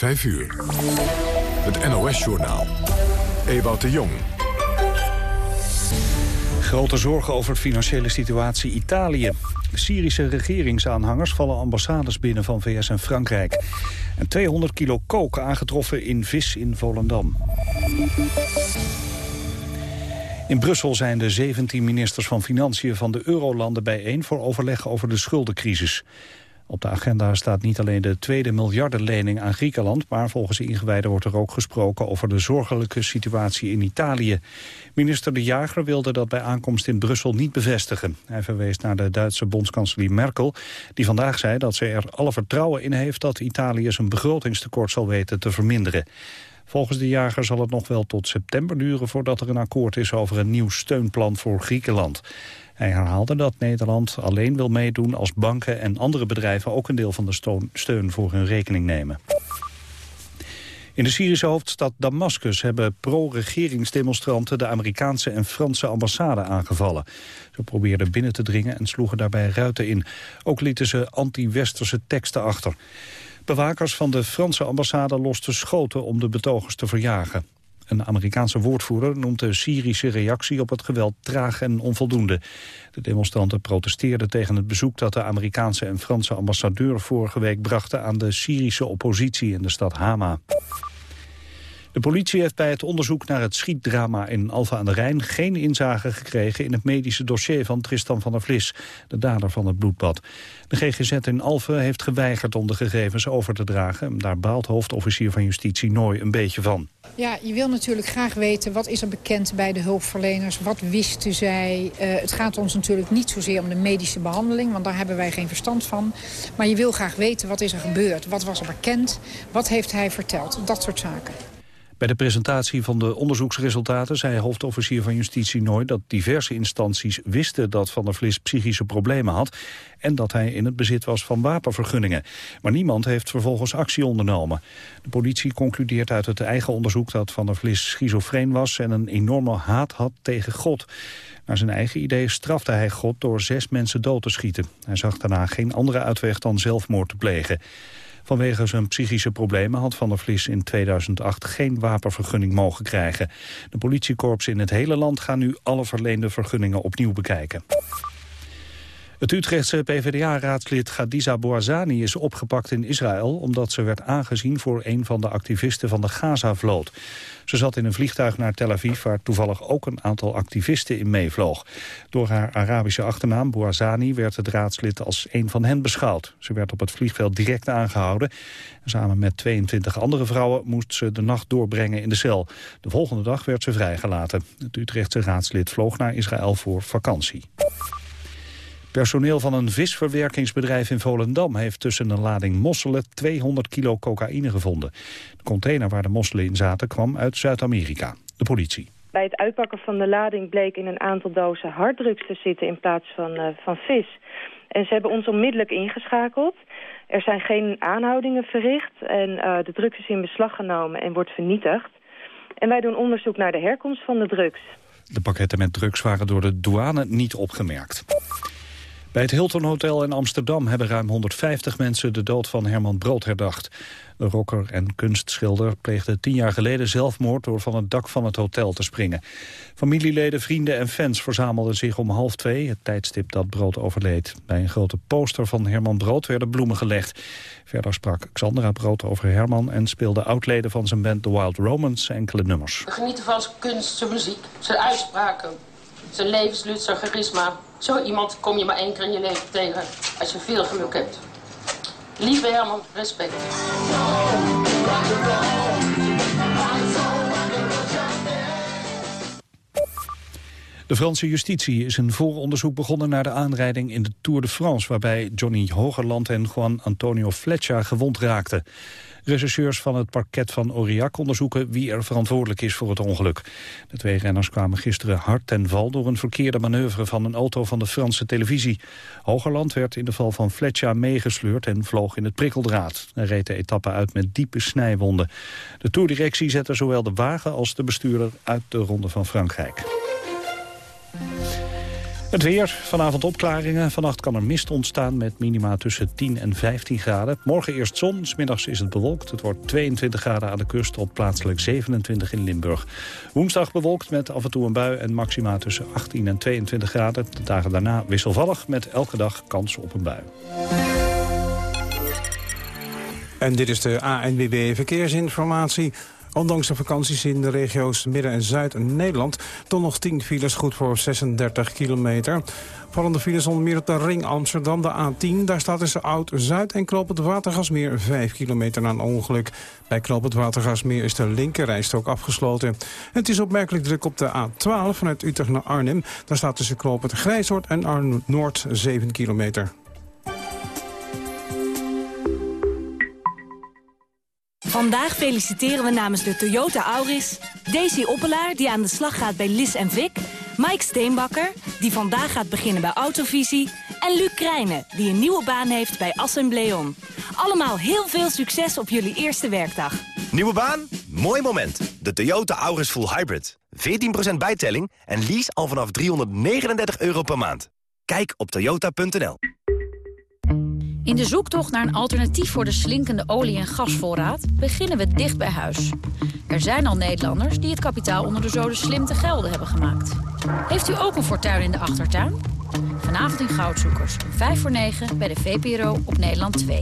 5 uur. Het NOS-journaal. Ewout de Jong. Grote zorgen over de financiële situatie Italië. Syrische regeringsaanhangers vallen ambassades binnen van VS en Frankrijk. En 200 kilo kook aangetroffen in vis in Volendam. In Brussel zijn de 17 ministers van Financiën van de Eurolanden bijeen voor overleg over de schuldencrisis. Op de agenda staat niet alleen de tweede miljardenlening aan Griekenland... maar volgens de ingewijden wordt er ook gesproken over de zorgelijke situatie in Italië. Minister De Jager wilde dat bij aankomst in Brussel niet bevestigen. Hij verwees naar de Duitse bondskanselier Merkel... die vandaag zei dat ze er alle vertrouwen in heeft... dat Italië zijn begrotingstekort zal weten te verminderen. Volgens de jager zal het nog wel tot september duren voordat er een akkoord is over een nieuw steunplan voor Griekenland. Hij herhaalde dat Nederland alleen wil meedoen als banken en andere bedrijven ook een deel van de steun voor hun rekening nemen. In de Syrische hoofdstad Damascus hebben pro-regeringsdemonstranten de Amerikaanse en Franse ambassade aangevallen. Ze probeerden binnen te dringen en sloegen daarbij ruiten in. Ook lieten ze anti-westerse teksten achter. Bewakers van de Franse ambassade losten schoten om de betogers te verjagen. Een Amerikaanse woordvoerder noemt de Syrische reactie op het geweld traag en onvoldoende. De demonstranten protesteerden tegen het bezoek dat de Amerikaanse en Franse ambassadeur vorige week brachten aan de Syrische oppositie in de stad Hama. De politie heeft bij het onderzoek naar het schietdrama in Alfa aan de Rijn geen inzage gekregen in het medische dossier van Tristan van der Vlis, de dader van het bloedbad. De GGZ in Alphen heeft geweigerd om de gegevens over te dragen. Daar baalt hoofdofficier van Justitie Nooy een beetje van. Ja, je wil natuurlijk graag weten wat is er bekend bij de hulpverleners. Wat wisten zij? Uh, het gaat ons natuurlijk niet zozeer om de medische behandeling, want daar hebben wij geen verstand van. Maar je wil graag weten wat is er gebeurd. Wat was er bekend? Wat heeft hij verteld? Dat soort zaken. Bij de presentatie van de onderzoeksresultaten zei hoofdofficier van Justitie nooit dat diverse instanties wisten dat Van der Vlis psychische problemen had en dat hij in het bezit was van wapenvergunningen. Maar niemand heeft vervolgens actie ondernomen. De politie concludeert uit het eigen onderzoek dat Van der Vlis schizofreen was en een enorme haat had tegen God. Naar zijn eigen idee strafte hij God door zes mensen dood te schieten. Hij zag daarna geen andere uitweg dan zelfmoord te plegen. Vanwege zijn psychische problemen had Van der Vlies in 2008 geen wapenvergunning mogen krijgen. De politiekorps in het hele land gaan nu alle verleende vergunningen opnieuw bekijken. Het Utrechtse PvdA-raadslid Khadija Bouazani is opgepakt in Israël... omdat ze werd aangezien voor een van de activisten van de Gaza-vloot. Ze zat in een vliegtuig naar Tel Aviv... waar toevallig ook een aantal activisten in meevloog. Door haar Arabische achternaam Bouazani werd het raadslid als een van hen beschouwd. Ze werd op het vliegveld direct aangehouden. Samen met 22 andere vrouwen moest ze de nacht doorbrengen in de cel. De volgende dag werd ze vrijgelaten. Het Utrechtse raadslid vloog naar Israël voor vakantie. Personeel van een visverwerkingsbedrijf in Volendam heeft tussen een lading mosselen 200 kilo cocaïne gevonden. De container waar de mosselen in zaten kwam uit Zuid-Amerika. De politie. Bij het uitpakken van de lading bleek in een aantal dozen harddrugs te zitten in plaats van, uh, van vis. En ze hebben ons onmiddellijk ingeschakeld. Er zijn geen aanhoudingen verricht en uh, de drugs is in beslag genomen en wordt vernietigd. En wij doen onderzoek naar de herkomst van de drugs. De pakketten met drugs waren door de douane niet opgemerkt. Bij het Hilton Hotel in Amsterdam hebben ruim 150 mensen de dood van Herman Brood herdacht. De rocker en kunstschilder pleegde tien jaar geleden zelfmoord door van het dak van het hotel te springen. Familieleden, vrienden en fans verzamelden zich om half twee, het tijdstip dat Brood overleed. Bij een grote poster van Herman Brood werden bloemen gelegd. Verder sprak Xandra Brood over Herman en speelde oudleden van zijn band The Wild Romans enkele nummers. We genieten van zijn kunst, zijn muziek, zijn uitspraken, zijn levenslust, zijn charisma. Zo iemand kom je maar één keer in je leven tegen als je veel geluk hebt. Lieve Herman, respect. De Franse justitie is een vooronderzoek begonnen naar de aanrijding in de Tour de France... waarbij Johnny Hogerland en Juan Antonio Fletcher gewond raakten. Rechercheurs van het parket van Aurillac onderzoeken wie er verantwoordelijk is voor het ongeluk. De twee renners kwamen gisteren hard ten val door een verkeerde manoeuvre van een auto van de Franse televisie. Hogerland werd in de val van Fletcher meegesleurd en vloog in het prikkeldraad. Hij reed de etappe uit met diepe snijwonden. De toerdirectie zette zowel de wagen als de bestuurder uit de Ronde van Frankrijk. Het weer, vanavond opklaringen. Vannacht kan er mist ontstaan met minima tussen 10 en 15 graden. Morgen eerst zon, smiddags is het bewolkt. Het wordt 22 graden aan de kust tot plaatselijk 27 in Limburg. Woensdag bewolkt met af en toe een bui en maxima tussen 18 en 22 graden. De dagen daarna wisselvallig met elke dag kans op een bui. En dit is de ANWB Verkeersinformatie. Ondanks de vakanties in de regio's Midden- en Zuid-Nederland... toch nog 10 files goed voor 36 kilometer. Vallende files onder meer op de Ring Amsterdam, de A10. Daar staat tussen Oud-Zuid en Knoop het Watergasmeer 5 kilometer na een ongeluk. Bij Knoop het Watergasmeer is de linkerrijstrook afgesloten. Het is opmerkelijk druk op de A12 vanuit Utrecht naar Arnhem. Daar staat tussen Knoop het Grijshoort en Arnhem-Noord 7 kilometer. Vandaag feliciteren we namens de Toyota Auris... Daisy Oppelaar, die aan de slag gaat bij Lis en Vic... Mike Steenbakker, die vandaag gaat beginnen bij Autovisie... en Luc Krijnen, die een nieuwe baan heeft bij Assembleon. Allemaal heel veel succes op jullie eerste werkdag. Nieuwe baan? Mooi moment. De Toyota Auris Full Hybrid. 14% bijtelling en lease al vanaf 339 euro per maand. Kijk op toyota.nl. In de zoektocht naar een alternatief voor de slinkende olie- en gasvoorraad... beginnen we dicht bij huis. Er zijn al Nederlanders die het kapitaal onder de zoden slim te gelden hebben gemaakt. Heeft u ook een fortuin in de achtertuin? Vanavond in Goudzoekers, 5 voor 9 bij de VPRO op Nederland 2.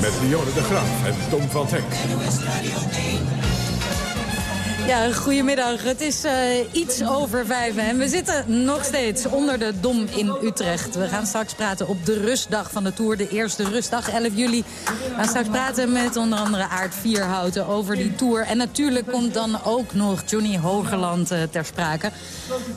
Met Dionne de Graaf en Tom van Henk. Ja, goedemiddag. Het is uh, iets over vijf en we zitten nog steeds onder de Dom in Utrecht. We gaan straks praten op de rustdag van de Tour, de eerste rustdag, 11 juli. We gaan straks praten met onder andere Aard Vierhouten over die Tour. En natuurlijk komt dan ook nog Johnny Hogerland uh, ter sprake.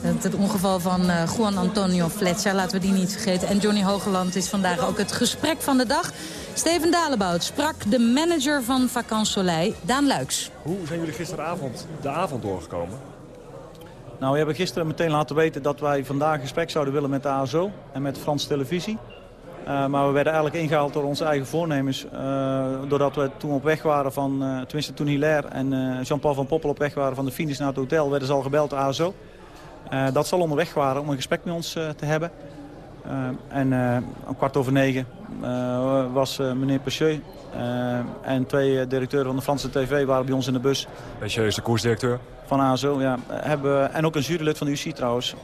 Het, het ongeval van uh, Juan Antonio Fletcher, laten we die niet vergeten. En Johnny Hogerland is vandaag ook het gesprek van de dag. Steven Dalebout sprak de manager van Vakant Soleil, Daan Luiks. Hoe zijn jullie gisteravond de avond doorgekomen? Nou, we hebben gisteren meteen laten weten dat wij vandaag gesprek zouden willen met de ASO en met Frans Televisie. Uh, maar we werden eigenlijk ingehaald door onze eigen voornemens. Uh, doordat we toen op weg waren van, uh, tenminste toen Hilaire en Jean-Paul van Poppel op weg waren van de finish naar het hotel, werden ze al gebeld door ASO. dat ze al onderweg waren om een gesprek met ons te hebben. En om kwart over negen was meneer Pecheux en twee directeuren van de Franse TV waren bij ons in de bus. Pecheux is de koersdirecteur? Van ASO, ja. Hebben, en ook een jurylid van de UC trouwens,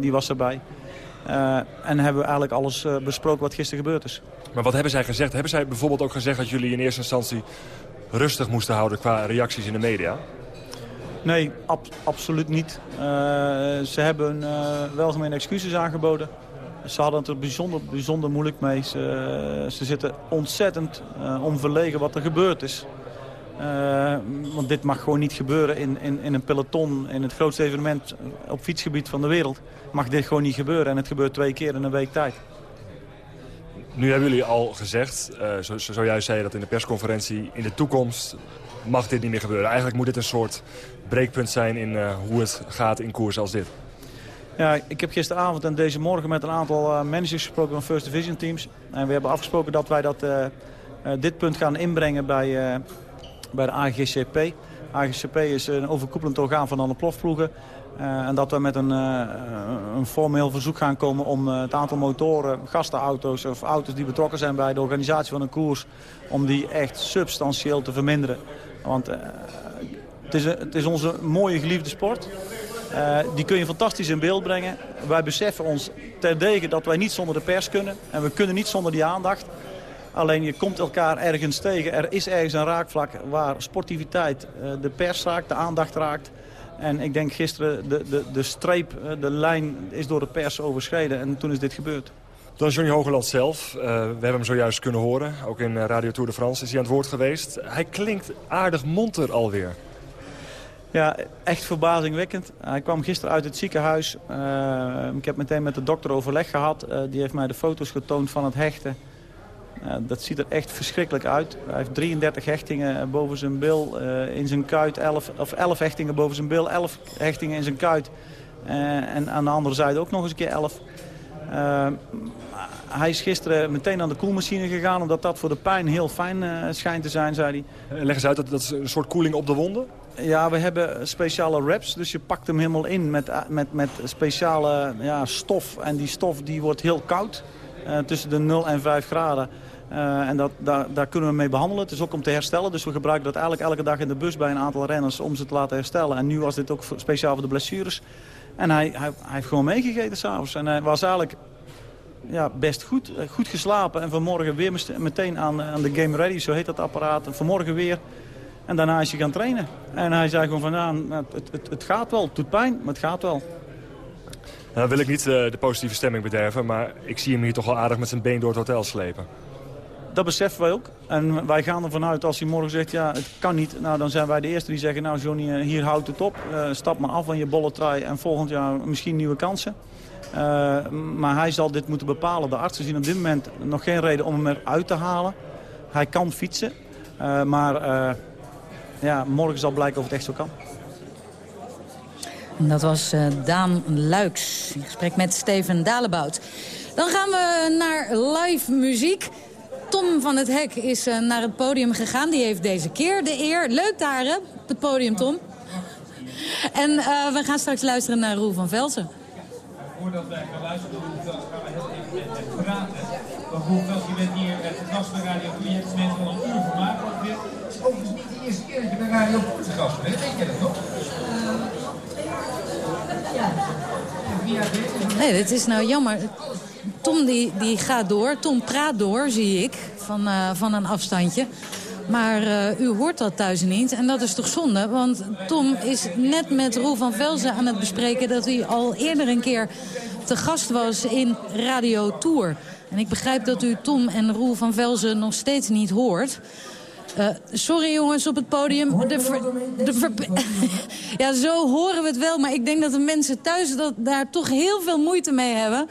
die was erbij. Uh, en hebben we eigenlijk alles uh, besproken wat gisteren gebeurd is. Maar wat hebben zij gezegd? Hebben zij bijvoorbeeld ook gezegd dat jullie in eerste instantie rustig moesten houden qua reacties in de media? Nee, ab absoluut niet. Uh, ze hebben welgemene excuses aangeboden. Ze hadden het er bijzonder, bijzonder moeilijk mee. Ze, ze zitten ontzettend onverlegen wat er gebeurd is. Uh, want dit mag gewoon niet gebeuren in, in, in een peloton, in het grootste evenement op fietsgebied van de wereld. Mag dit gewoon niet gebeuren en het gebeurt twee keer in een week tijd. Nu hebben jullie al gezegd, uh, zo, zojuist zei je dat in de persconferentie, in de toekomst mag dit niet meer gebeuren. Eigenlijk moet dit een soort breekpunt zijn in uh, hoe het gaat in koers als dit. Ja, ik heb gisteravond en deze morgen met een aantal managers gesproken van First Division teams. En we hebben afgesproken dat wij dat, dit punt gaan inbrengen bij bij de AGCP. AGCP is een overkoepelend orgaan van alle plofploegen. Uh, en dat we met een, een formeel verzoek gaan komen om het aantal motoren, gastenauto's of auto's die betrokken zijn bij de organisatie van een koers, om die echt substantieel te verminderen. Want het, is, het is onze mooie geliefde sport. Die kun je fantastisch in beeld brengen. Wij beseffen ons terdege dat wij niet zonder de pers kunnen. En we kunnen niet zonder die aandacht. Alleen je komt elkaar ergens tegen. Er is ergens een raakvlak waar sportiviteit de pers raakt, de aandacht raakt. En ik denk gisteren de, de, de streep, de lijn is door de pers overschreden. En toen is dit gebeurd. Dan Johnny Hogeland zelf. We hebben hem zojuist kunnen horen. Ook in Radio Tour de France is hij aan het woord geweest. Hij klinkt aardig monter alweer. Ja, echt verbazingwekkend. Hij kwam gisteren uit het ziekenhuis. Uh, ik heb meteen met de dokter overleg gehad. Uh, die heeft mij de foto's getoond van het hechten. Dat ziet er echt verschrikkelijk uit. Hij heeft 33 hechtingen boven zijn bil, uh, in zijn kuit 11, of 11 hechtingen boven zijn bil, 11 hechtingen in zijn kuit. En aan de andere zijde ook nog eens een keer 11. hij is gisteren meteen aan de koelmachine gegaan... omdat dat voor de pijn heel fijn schijnt te zijn, zei hij. Leg eens uit, dat, dat een soort koeling op de wonden? Ja, we hebben speciale wraps. Dus je pakt hem helemaal in met, met, met speciale ja, stof. En die stof die wordt heel koud. tussen de 0 en 5 graden. Uh, en dat, daar, daar, kunnen we mee behandelen. Het is ook om te herstellen. Dus we gebruiken dat eigenlijk elke dag in de bus bij een aantal renners om ze te laten herstellen. En nu was dit ook speciaal voor de blessures. En hij, hij, hij heeft gewoon meegegeten s'avonds. En hij was eigenlijk ja, best goed, eh, goed geslapen. En vanmorgen weer meteen aan, aan de Game Ready, zo heet dat apparaat. En vanmorgen weer. En daarna is hij gaan trainen. En hij zei gewoon van, ja, het, het, het gaat wel. Het doet pijn, maar het gaat wel. Nou wil ik niet uh, de positieve stemming bederven, maar ik zie hem hier toch wel aardig met zijn been door het hotel slepen. Dat beseffen wij ook. En wij gaan ervan uit als hij morgen zegt, ja, het kan niet. Nou, dan zijn wij de eerste die zeggen, nou Johnny, eh, hier houdt het op. Uh, stap maar af van je bolle trui en volgend jaar misschien nieuwe kansen. Uh, maar hij zal dit moeten bepalen. De artsen zien op dit moment nog geen reden om hem eruit te halen. Hij kan fietsen, uh, maar ja, morgen zal blijken of het echt zo kan. Dat was Daan Luiks in gesprek met Steven Dalebout. Dan gaan we naar live muziek. Tom van het Hek is uh, naar het podium gegaan. Die heeft deze keer de eer. Leuk daar, hè? Het podium, Tom. En uh, we gaan straks luisteren naar Roel van Velsen. Voordat wij gaan luisteren van Velsen, gaan we heel even met praten. Roel Velsen, je bent hier het gast bij Radio 4. Je hebt mensen al een uur vermaakt. Het is overigens niet de eerste keer dat je bij Radio 4 te gast bent. Weet je dat nog? Ja. Nee, dit is nou jammer. Tom die, die gaat door. Tom praat door, zie ik, van, uh, van een afstandje. Maar uh, u hoort dat thuis niet. En dat is toch zonde? Want Tom is net met Roel van Velzen aan het bespreken... dat hij al eerder een keer te gast was in Radio Tour. En ik begrijp dat u Tom en Roel van Velzen nog steeds niet hoort. Uh, sorry jongens op het podium. De de ja, zo horen we het wel. Maar ik denk dat de mensen thuis dat, daar toch heel veel moeite mee hebben.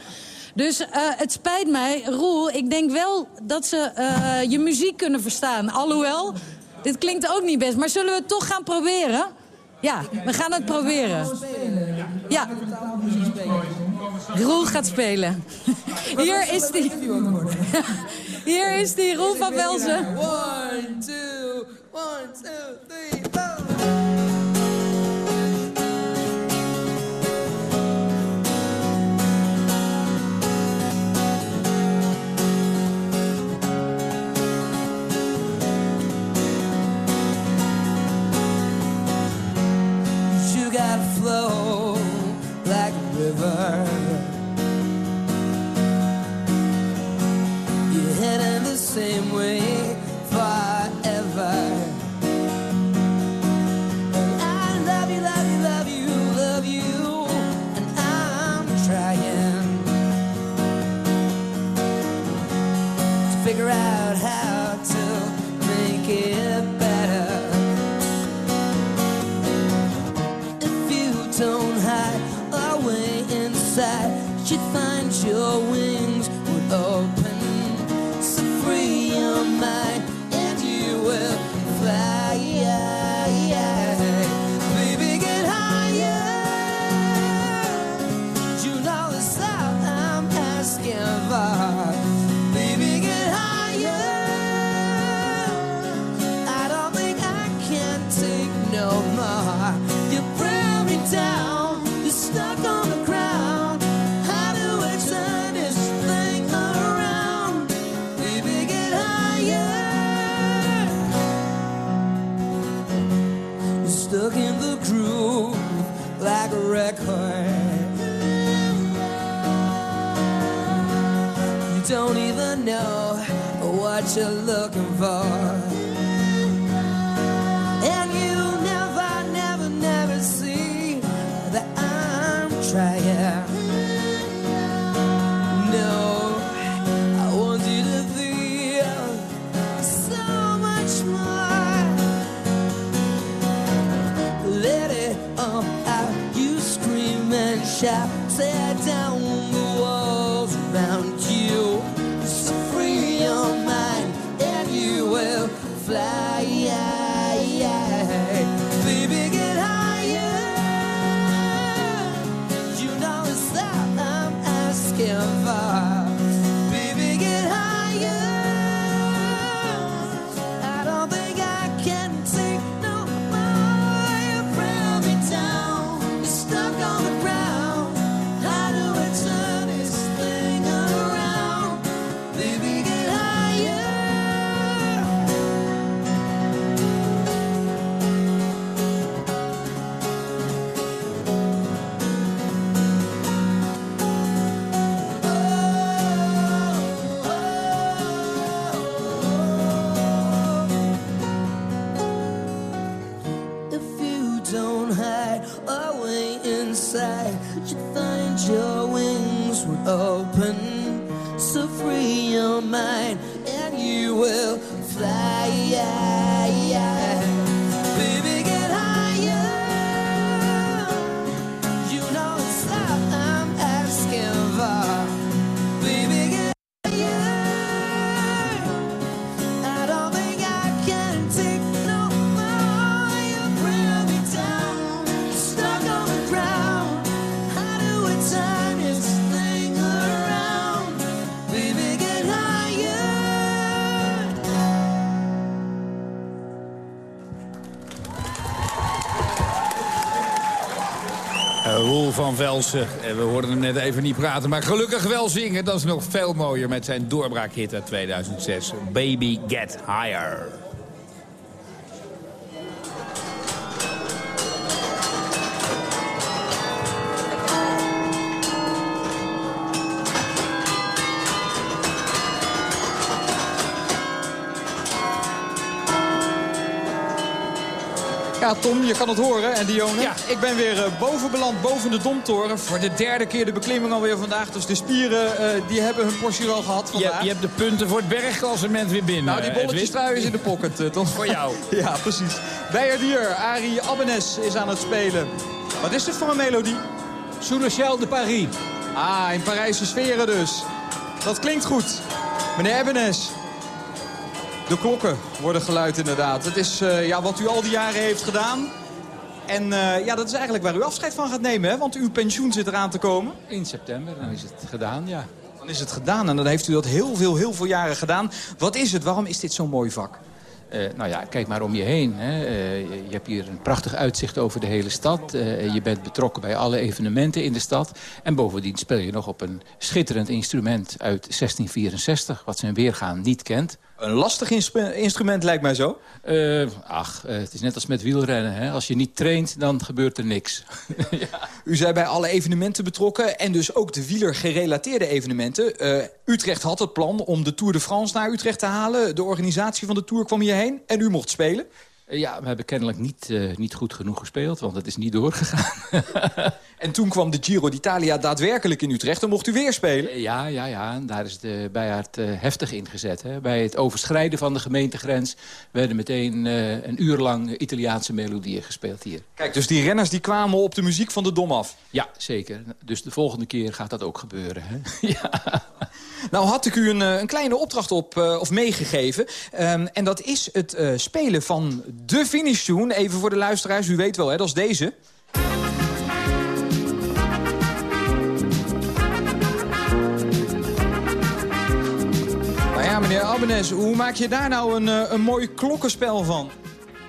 Dus uh, het spijt mij, Roel, ik denk wel dat ze uh, je muziek kunnen verstaan. Alhoewel, dit klinkt ook niet best. Maar zullen we het toch gaan proberen? Ja, we gaan het proberen. Ja. Roel gaat spelen. Hier is die. Hier is die, Roel van Velzen. One, two, one, two, three, four. A river. You're heading the same way Velsen. En we hoorden hem net even niet praten, maar gelukkig wel zingen. Dat is nog veel mooier met zijn doorbraakhit uit 2006. Baby Get Higher. Ja, Tom, je kan het horen. En Dionne, ik ben weer eh, boven beland, boven de Domtoren. Voor de derde keer de beklimming alweer vandaag. Dus de spieren eh, die hebben hun portie wel gehad Je, vandaag. je hebt de punten voor het bergklassement weer binnen. Nou, die Edwin. bolletjes trui is in de pocket, eh, Tom. Voor jou. ja, precies. Bijerdier, Arie Abbenes is aan het spelen. Wat is dit voor een melodie? Sous le ciel de Paris. Ah, in Parijse sferen dus. Dat klinkt goed. Meneer Abbenes. De klokken worden geluid inderdaad. Het is eh, ja, wat u al die jaren heeft gedaan. En eh, ja, dat is eigenlijk waar u afscheid van gaat nemen, hè? Want uw pensioen zit eraan te komen. In september, dan is het gedaan, ja. Dan is het gedaan en dan heeft u dat heel veel, heel veel jaren gedaan. Wat is het? Waarom is dit zo'n mooi vak? Eh, nou ja, kijk maar om je heen. Hè. Je, je hebt hier een prachtig uitzicht over de hele stad. Je bent betrokken bij alle evenementen in de stad. En bovendien speel je nog op een schitterend instrument uit 1664... wat zijn weergaan niet kent. Een lastig instrument lijkt mij zo. Eh, ach, eh, het is net als met wielrennen. Hè. Als je niet traint, dan gebeurt er niks. U zei bij alle evenementen betrokken en dus ook de wieler-gerelateerde evenementen. Eh, Utrecht had het plan om de Tour de France naar Utrecht te halen. De organisatie van de Tour kwam hierheen en u mocht spelen. Ja, we hebben kennelijk niet, niet goed genoeg gespeeld, want het is niet doorgegaan. En toen kwam de Giro d'Italia daadwerkelijk in Utrecht en mocht u weer spelen. Eh, Ja, ja, ja. En daar is de bijaard eh, heftig ingezet. Hè. Bij het overschrijden van de gemeentegrens... werden meteen eh, een uur lang Italiaanse melodieën gespeeld hier. Kijk, dus die renners die kwamen op de muziek van de Dom af. Ja, zeker. Dus de volgende keer gaat dat ook gebeuren. Hè. Nou had ik u een, eh, een kleine opdracht op, eh, of meegegeven. Ehm, en dat is het eh, spelen van de finish tune. Even voor de luisteraars, u weet wel, hè, dat is deze. Ja, meneer Abbenes, hoe maak je daar nou een, eh, een mooi klokkenspel van?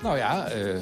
Nou ja, eh,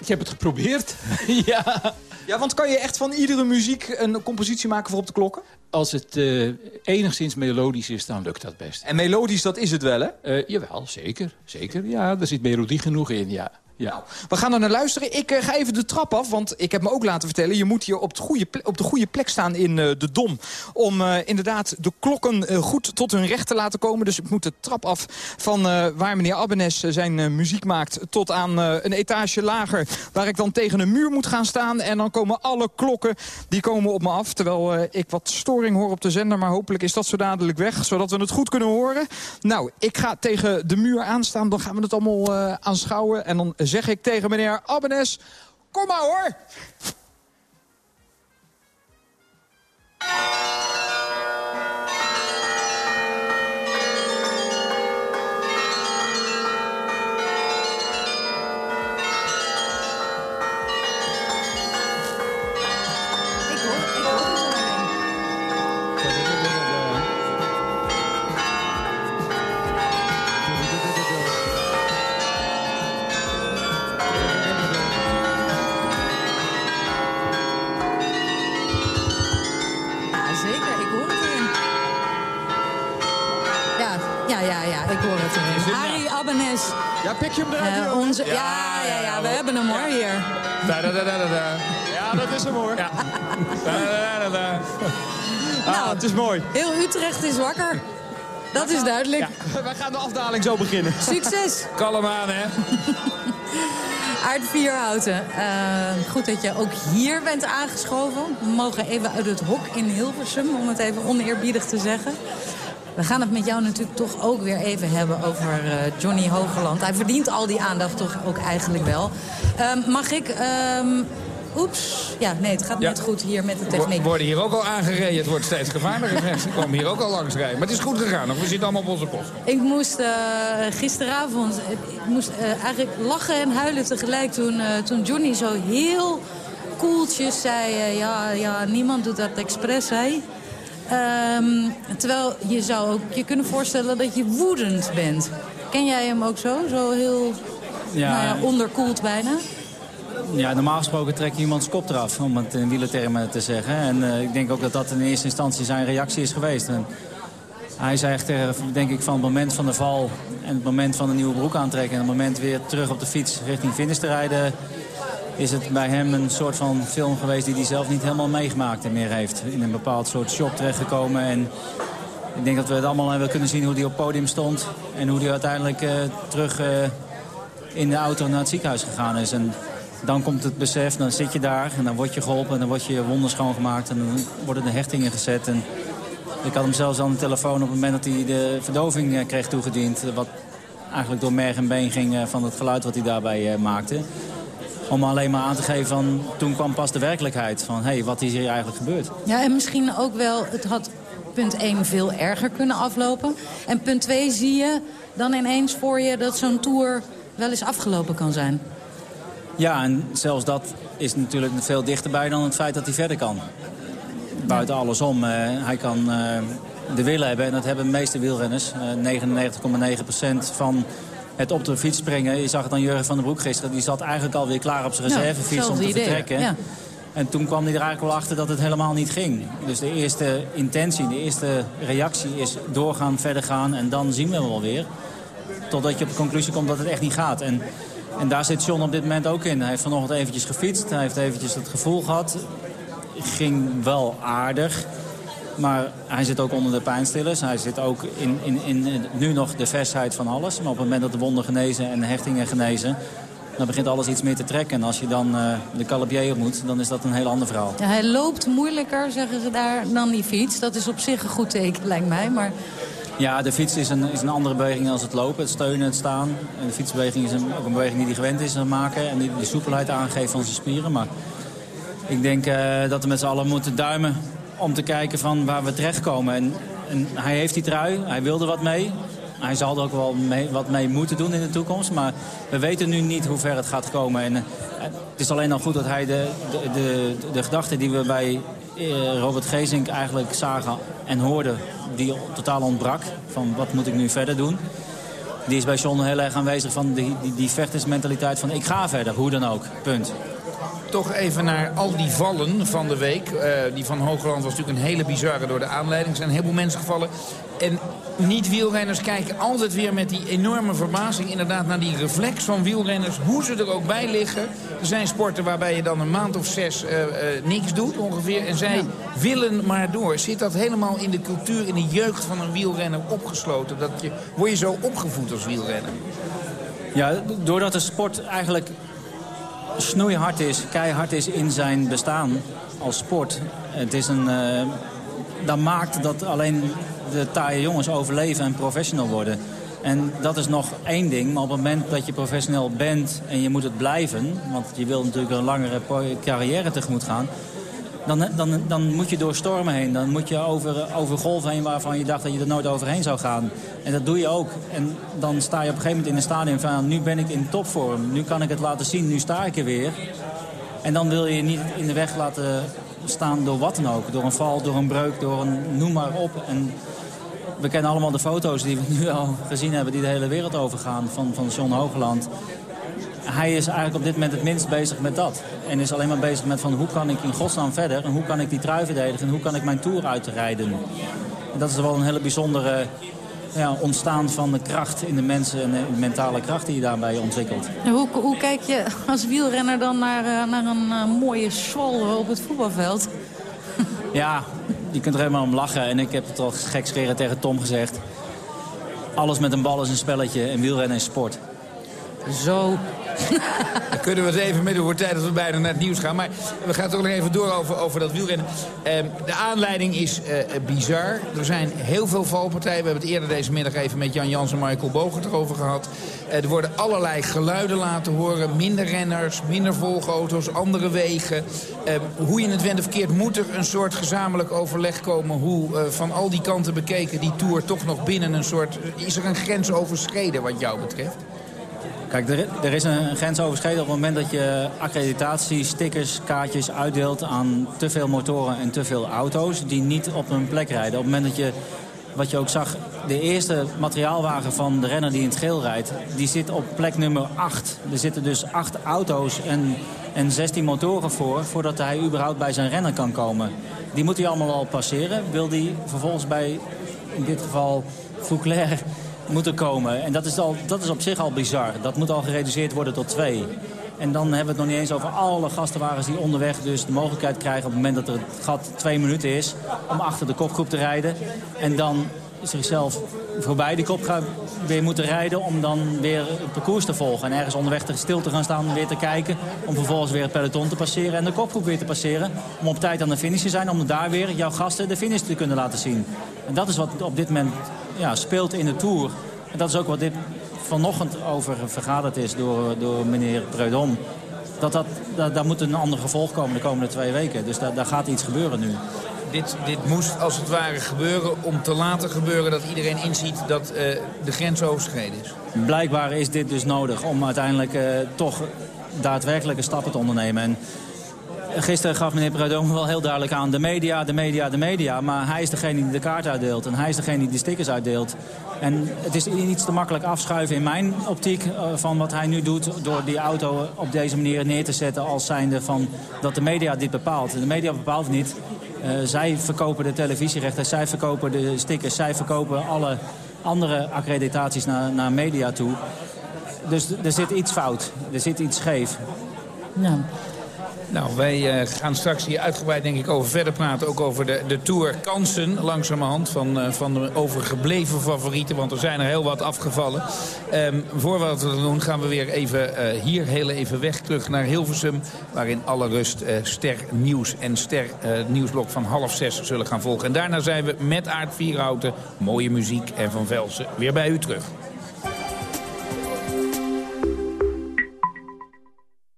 ik heb het geprobeerd. ja. Ja, want kan je echt van iedere muziek een compositie maken voor op de klokken? Als het eh, enigszins melodisch is, dan lukt dat best. En melodisch, dat is het wel, hè? Jawel, zeker. Zeker, ja. Er zit melodie genoeg in, ja. Ja. We gaan er naar luisteren. Ik eh, ga even de trap af, want ik heb me ook laten vertellen... je moet hier op, goede op de goede plek staan in eh, de Dom... om eh, inderdaad de klokken goed tot hun recht te laten komen. Dus ik moet de trap af van waar meneer Abbenes zijn muziek maakt... tot aan een etage lager, waar ik dan tegen een muur moet gaan staan. En dan komen alle klokken die komen op me af. Terwijl ik wat storing hoor op de zender, maar hopelijk is dat zo dadelijk weg... zodat we het goed kunnen horen. Nou, ik ga tegen de muur aanstaan, dan gaan we het allemaal aanschouwen... en dan zeg ik tegen meneer Abbenes... Kom maar hoor! Ja, pik je hem eruit? Eh, onze, ja, ja, ja, we hebben hem hoor hier. Ja, dat is hem hoor. Ah, het is mooi. Heel Utrecht is wakker. Dat is duidelijk. Wij gaan de afdaling zo beginnen. Succes! Kalm aan, hè? Aard Vierhouten, eh, goed dat je ook hier bent aangeschoven. We mogen even uit het hok in Hilversum, om het even oneerbiedig te zeggen. We gaan het met jou natuurlijk toch ook weer even hebben over eh, Johnny Hogeland. Hij verdient al die aandacht toch ook eigenlijk wel. Ehm, mag ik... ehm, Oeps. Ja, nee, het gaat Ja. net goed hier met de We techniek. worden hier ook al aangereden. Het wordt steeds gevaarlijker. Ze komen hier ook al langs rijden. Maar het is goed gegaan. We zitten allemaal op onze post. Ik moest eh, gisteravond eh, ik moest, eigenlijk lachen en huilen tegelijk toen, toen Johnny zo heel koeltjes zei... ja, ja, niemand doet dat expres, hè. Ehm, terwijl je zou ook je kunnen voorstellen dat je woedend bent. Ken jij hem ook zo? Zo heel Ja. nou ja, onderkoeld bijna? Ja, normaal gesproken trek je iemands kop eraf, om het in wielertermen te zeggen. En eh, ik denk ook dat dat in eerste instantie zijn reactie is geweest. En hij zegt, er, denk ik, van het moment van de val en het moment van een nieuwe broek aantrekken... en het moment weer terug op de fiets richting finish te rijden... is het bij hem een soort van film geweest die hij zelf niet helemaal meegemaakt meer heeft. In een bepaald soort shock terechtgekomen. En ik denk dat we het allemaal hebben kunnen zien hoe hij op het podium stond... en hoe hij uiteindelijk eh, terug... eh, in de auto naar het ziekenhuis gegaan is. En dan komt het besef, dan zit je daar en dan word je geholpen... en dan word je wonden schoongemaakt en dan worden de hechtingen gezet. En ik had hem zelfs aan de telefoon op het moment dat hij de verdoving eh, kreeg toegediend... wat eigenlijk door merg en been ging van het geluid wat hij daarbij maakte. Om alleen maar aan te geven van, toen kwam pas de werkelijkheid van... hé, hey, wat is hier eigenlijk gebeurd? Ja, en misschien ook wel, het had punt 1 veel erger kunnen aflopen. En punt 2 zie je dan ineens voor je dat zo'n tour wel eens afgelopen kan zijn. Ja, en zelfs dat is natuurlijk veel dichterbij dan het feit dat hij verder kan. Buiten alles om. eh, hij kan eh, de willen hebben, en dat hebben de meeste wielrenners. Eh 99,9% van het op de fiets springen. Je zag het aan Jurgen van den Broek gisteren. Die zat eigenlijk alweer klaar op zijn Ja, reservefiets om te idee, vertrekken. ja. En toen kwam hij er eigenlijk wel achter dat het helemaal niet ging. Dus de eerste intentie, de eerste reactie is doorgaan, verder gaan en dan zien we wel weer. Totdat je op de conclusie komt dat het echt niet gaat. En, en daar zit John op dit moment ook in. Hij heeft vanochtend eventjes gefietst. Hij heeft eventjes het gevoel gehad. Ging wel aardig. Maar hij zit ook onder de pijnstillers. Hij zit ook in, in, in nu nog de versheid van alles. Maar op het moment dat de wonden genezen en de hechtingen genezen... dan begint alles iets meer te trekken. En als je dan eh, de calabier ontmoet, dan is dat een heel ander verhaal. Ja, hij loopt moeilijker, zeggen ze daar, dan die fiets. Dat is op zich een goed teken, lijkt mij. Maar Ja, de fiets is een, is een andere beweging dan het lopen, het steunen, het staan. En de fietsbeweging is een, ook een beweging die hij gewend is te maken. En die de soepelheid aangeeft van zijn spieren. Maar ik denk eh, dat we met z'n allen moeten duimen om te kijken van waar we terechtkomen. En, en hij heeft die trui, hij wilde wat mee. Hij zal er ook wel mee, wat mee moeten doen in de toekomst. Maar we weten nu niet hoe ver het gaat komen. En, eh, het is alleen al goed dat hij de, de, de, gedachten die we bij eh, Robert Gezink eigenlijk zagen en hoorden... die totaal ontbrak, van wat moet ik nu verder doen... die is bij John heel erg aanwezig van die, die, die vechtersmentaliteit van ik ga verder, hoe dan ook, punt. Toch even naar al die vallen van de week. Eh, die van Hoogland was natuurlijk een hele bizarre door de aanleiding. Er zijn een heleboel mensen gevallen. En niet-wielrenners kijken altijd weer met die enorme verbazing... inderdaad naar die reflex van wielrenners, hoe ze er ook bij liggen. Er zijn sporten waarbij je dan een maand of zes eh, niks doet ongeveer. En zij willen maar door. Zit dat helemaal in de cultuur, in de jeugd van een wielrenner opgesloten? Dat je, word je zo opgevoed als wielrenner? Ja, doordat de sport eigenlijk snoeihard is, keihard is in zijn bestaan als sport. Het is een, eh, dat maakt dat alleen de taaie jongens overleven en professional worden. En dat is nog één ding, maar op het moment dat je professioneel bent en je moet het blijven... want je wil natuurlijk een langere carrière tegemoet gaan... Dan, dan, dan moet je door stormen heen. Dan moet je over, over golven heen waarvan je dacht dat je er nooit overheen zou gaan. En dat doe je ook. En dan sta je op een gegeven moment in een stadium van... nu ben ik in topvorm, nu kan ik het laten zien, nu sta ik er weer. En dan wil je je niet in de weg laten staan door wat dan ook. Door een val, door een breuk, door een noem maar op. En we kennen allemaal de foto's die we nu al gezien hebben... die de hele wereld overgaan van, van John Hogeland. Hij is eigenlijk op dit moment het minst bezig met dat. En is alleen maar bezig met van hoe kan ik in godsnaam verder... en hoe kan ik die trui verdedigen en hoe kan ik mijn tour uitrijden. En dat is wel een hele bijzondere ja, ontstaan van de kracht in de mensen... en de mentale kracht die je daarbij ontwikkelt. hoe, hoe kijk je als wielrenner dan naar, eh, naar een eh, mooie swal op het voetbalveld? Ja, je kunt er helemaal om lachen. En ik heb het al gekscherend tegen Tom gezegd. Alles met een bal is een spelletje en wielrennen is sport. Zo. Dan kunnen we het even midden voor tijd dat we bijna naar het nieuws gaan. Maar we gaan toch nog even door over, over dat wielrennen. Ehm, de aanleiding is eh, bizar. Er zijn heel veel valpartijen. We hebben het eerder deze middag even met Jan Jans en Michael Bogert erover gehad. Eh, er worden allerlei geluiden laten horen. Minder renners, minder volgauto's, andere wegen. Ehm, hoe je het went of verkeerd moet er een soort gezamenlijk overleg komen... hoe eh, van al die kanten bekeken die Tour toch nog binnen een soort... Is er een grens overschreden wat jou betreft? Kijk, er, is een grens overschreden op het moment dat je accreditatie, stickers, kaartjes uitdeelt aan te veel motoren en te veel auto's die niet op hun plek rijden. Op het moment dat je, wat je ook zag, de eerste materiaalwagen van de renner die in het geel rijdt, die zit op plek nummer 8. Er zitten dus 8 auto's en, en 16 motoren voor, voordat hij überhaupt bij zijn renner kan komen. Die moet hij allemaal al passeren. Wil hij vervolgens bij, in dit geval, Fouclair moeten komen. En dat is, al, dat is op zich al bizar. Dat moet al gereduceerd worden tot twee. En dan hebben we het nog niet eens over alle gastenwagens die onderweg dus de mogelijkheid krijgen... op het moment dat er het gat twee minuten is om achter de kopgroep te rijden. En dan zichzelf voorbij die kopgroep weer moeten rijden... om dan weer het parcours te volgen. En ergens onderweg stil te gaan staan, weer te kijken... om vervolgens weer het peloton te passeren en de kopgroep weer te passeren. Om op tijd aan de finish te zijn, om daar weer jouw gasten de finish te kunnen laten zien. En dat is wat op dit moment ja, speelt in de Tour. En dat is ook wat dit vanochtend over vergaderd is door, door meneer Preudom. Dat, dat, dat, daar moet een ander gevolg komen de komende twee weken. Dus daar, daar gaat iets gebeuren nu. Dit, dit moest als het ware gebeuren om te laten gebeuren dat iedereen inziet dat eh, de grens overschreden is. Blijkbaar is dit dus nodig om uiteindelijk eh, toch daadwerkelijke stappen te ondernemen. En Gisteren gaf meneer Preudom wel heel duidelijk aan de media, de media, de media. Maar hij is degene die de kaart uitdeelt en hij is degene die de stickers uitdeelt. En het is iets te makkelijk afschuiven in mijn optiek uh, van wat hij nu doet... door die auto op deze manier neer te zetten als zijnde van dat de media dit bepaalt. De media bepaalt niet. Uh, zij verkopen de televisierechten, zij verkopen de stickers... zij verkopen alle andere accreditaties naar, naar media toe. Dus er zit iets fout, er zit iets scheef. Ja. Nou, wij uh, gaan straks hier uitgebreid denk ik over verder praten. Ook over de, de Tour kansen langzamerhand van, uh, van de overgebleven favorieten. Want er zijn er heel wat afgevallen. Um, voor we dat doen gaan we weer even uh, hier heel even weg terug naar Hilversum. Waar in alle rust Ster Nieuws en Ster Nieuwsblok van half zes zullen gaan volgen. En daarna zijn we met Aard Vierhouten, mooie muziek en Van Velsen weer bij u terug.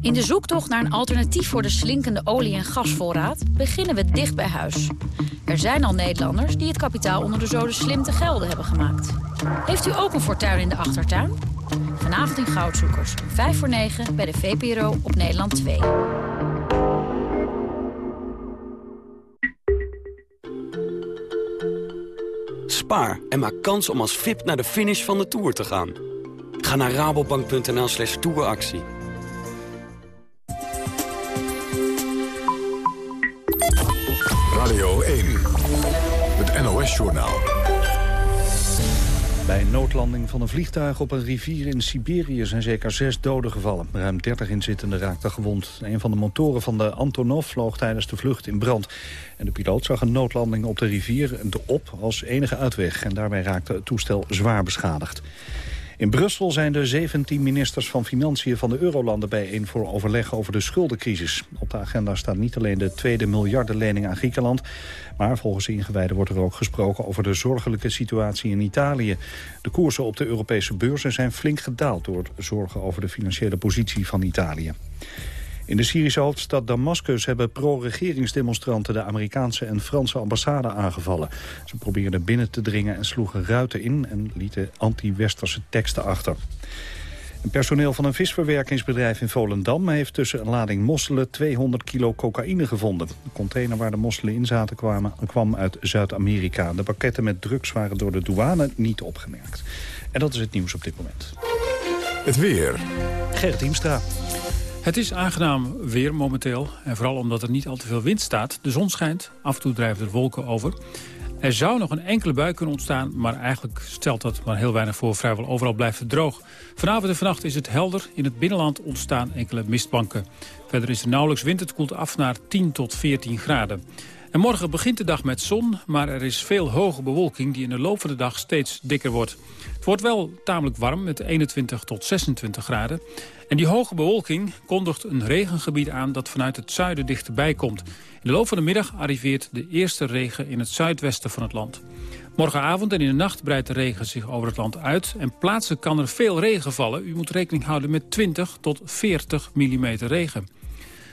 In de zoektocht naar een alternatief voor de slinkende olie- en gasvoorraad... beginnen we dicht bij huis. Er zijn al Nederlanders die het kapitaal onder de zoden slim te gelden hebben gemaakt. Heeft u ook een fortuin in de achtertuin? Vanavond in Goudzoekers, 5 voor 9 bij de VPRO op Nederland 2. Spaar en maak kans om als VIP naar de finish van de Tour te gaan. Ga naar rabobank.nl slash touractie. Bij een noodlanding van een vliegtuig op een rivier in Siberië zijn zeker zes doden gevallen. Ruim 30 inzittenden raakten gewond. Een van de motoren van de Antonov vloog tijdens de vlucht in brand. En de piloot zag een noodlanding op de rivier de op als enige uitweg. En daarbij raakte het toestel zwaar beschadigd. In Brussel zijn de 17 ministers van Financiën van de Eurolanden bijeen voor overleg over de schuldencrisis. Op de agenda staat niet alleen de tweede miljardenlening aan Griekenland, maar volgens de ingewijden wordt er ook gesproken over de zorgelijke situatie in Italië. De koersen op de Europese beurzen zijn flink gedaald door zorgen over de financiële positie van Italië. In de Syrische hoofdstad Damascus hebben pro-regeringsdemonstranten de Amerikaanse en Franse ambassade aangevallen. Ze probeerden binnen te dringen en sloegen ruiten in en lieten anti-westerse teksten achter. Een personeel van een visverwerkingsbedrijf in Volendam heeft tussen een lading mosselen 200 kilo cocaïne gevonden. De container waar de mosselen in zaten kwamen, kwam uit Zuid-Amerika. De pakketten met drugs waren door de douane niet opgemerkt. En dat is het nieuws op dit moment. Het weer. Gerrit Hiemstra. Het is aangenaam weer momenteel. En vooral omdat er niet al te veel wind staat. De zon schijnt, af en toe drijven er wolken over. Er zou nog een enkele bui kunnen ontstaan, maar eigenlijk stelt dat maar heel weinig voor. Vrijwel overal blijft het droog. Vanavond en vannacht is het helder. In het binnenland ontstaan enkele mistbanken. Verder is er nauwelijks wind. Het koelt af naar 10 tot 14 graden. En morgen begint de dag met zon, maar er is veel hoge bewolking... die in de loop van de dag steeds dikker wordt. Het wordt wel tamelijk warm met 21 tot 26 graden. En die hoge bewolking kondigt een regengebied aan... dat vanuit het zuiden dichterbij komt. In de loop van de middag arriveert de eerste regen in het zuidwesten van het land. Morgenavond en in de nacht breidt de regen zich over het land uit... en plaatselijk kan er veel regen vallen. U moet rekening houden met 20 tot 40 mm regen.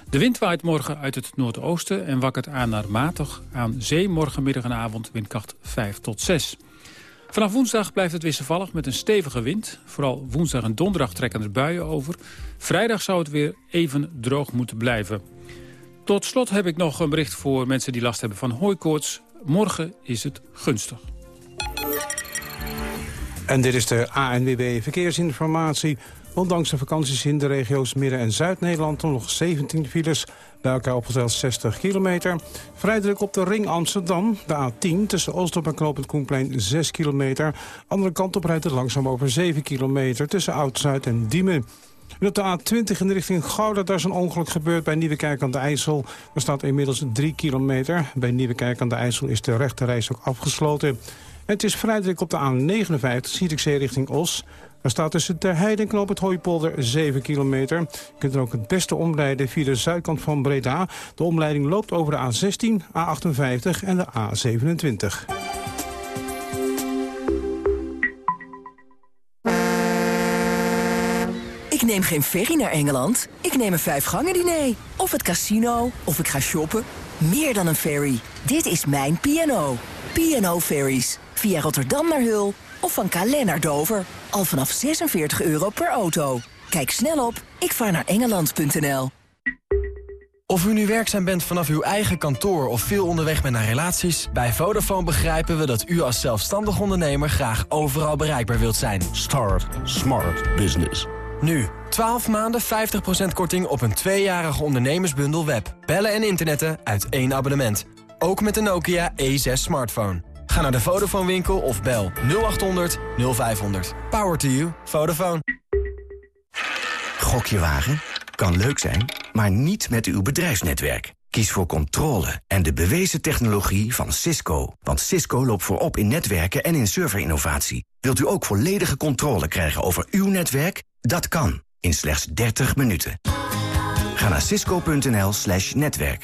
De wind waait morgen uit het noordoosten en wakkert aan naar matig. Aan zee morgenmiddag en avond windkracht 5 tot 6. Vanaf woensdag blijft het wisselvallig met een stevige wind. Vooral woensdag en donderdag trekken er buien over. Vrijdag zou het weer even droog moeten blijven. Tot slot heb ik nog een bericht voor mensen die last hebben van hooikoorts. Morgen is het gunstig. En dit is de ANWB Verkeersinformatie. Ondanks de vakanties in de regio's Midden- en Zuid-Nederland... nog 17 files, bij elkaar opgeteld 60 kilometer. Vrij op de ring Amsterdam, de A10... tussen Oostdorp en Knoopend Koenplein 6 kilometer. Andere kant op rijdt het langzaam over 7 kilometer... tussen Oud-Zuid en Diemen. En op de A20 in de richting Gouda, daar is een ongeluk gebeurd bij Nieuwekerk aan de IJssel. Er staat inmiddels 3 kilometer. Bij Nieuwekerk aan de IJssel is de rechterreis ook afgesloten. En het is vrij druk op de A59, Zierikzee richting Os. Er staat tussen Ter Heide en Knoop het Hooipolder 7 kilometer. Je kunt er ook het beste omrijden via de zuidkant van Breda. De omleiding loopt over de A16, A58 en de A27. Ik neem geen ferry naar Engeland. Ik neem een vijfgangen diner. Of het casino. Of ik ga shoppen. Meer dan een ferry. Dit is mijn P&O. P&O Ferries. Via Rotterdam naar Hul. Of van Calais naar Dover. Al vanaf 46 euro per auto. Kijk snel op ikvaarnaarengeland.nl Of u nu werkzaam bent vanaf uw eigen kantoor of veel onderweg bent naar relaties... bij Vodafone begrijpen we dat u als zelfstandig ondernemer graag overal bereikbaar wilt zijn. Start Smart Business. Nu, 12 maanden 50% korting op een tweejarige ondernemersbundel web. Bellen en internetten uit één abonnement. Ook met de Nokia E6 smartphone. Ga naar de Vodafone winkel of bel 0800 0500. Power to you. Vodafone. Gokje wagen? Kan leuk zijn, maar niet met uw bedrijfsnetwerk. Kies voor controle en de bewezen technologie van Cisco. Want Cisco loopt voorop in netwerken en in serverinnovatie. Wilt u ook volledige controle krijgen over uw netwerk? Dat kan, in slechts 30 minuten. Ga naar cisco.nl slash netwerk.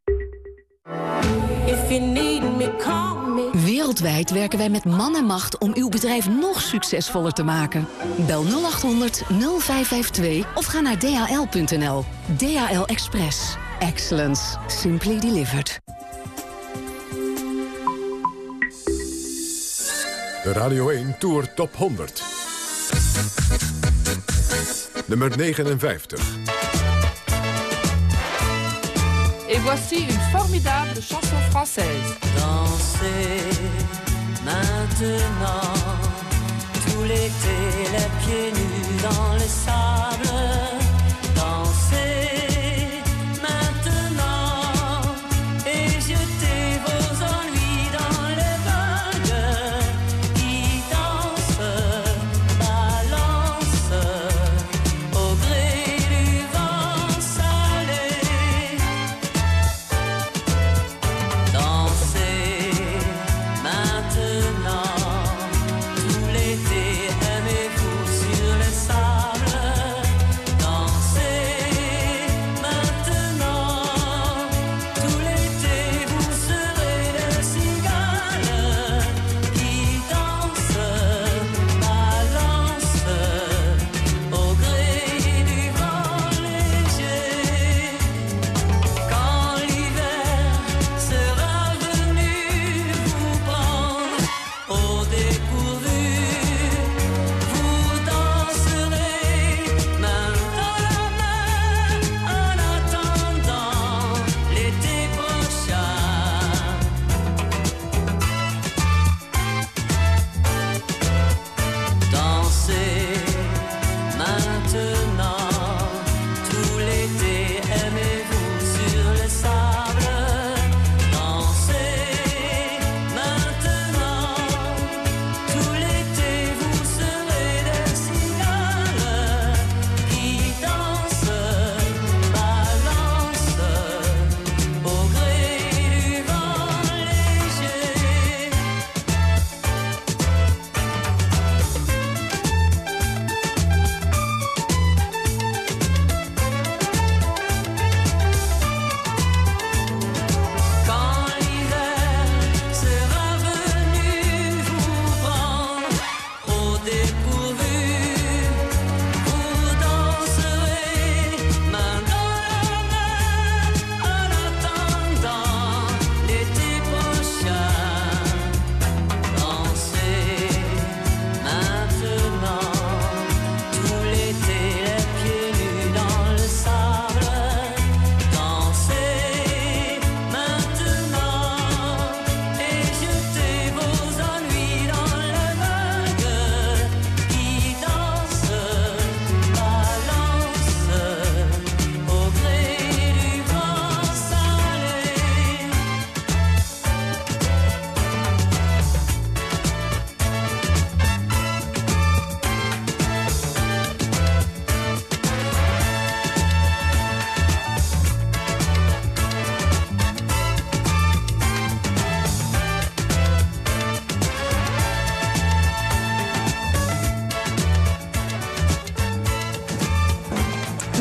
Wereldwijd werken wij met man en macht om uw bedrijf nog succesvoller te maken. Bel 0800 0552 of ga naar dhl.nl. DHL Express. Excellence. Simply delivered. De Radio 1 Tour Top 100. Nummer 59. Et voici une formidable chanson française. Danser maintenant, tout l'été, les pieds nus dans le sable.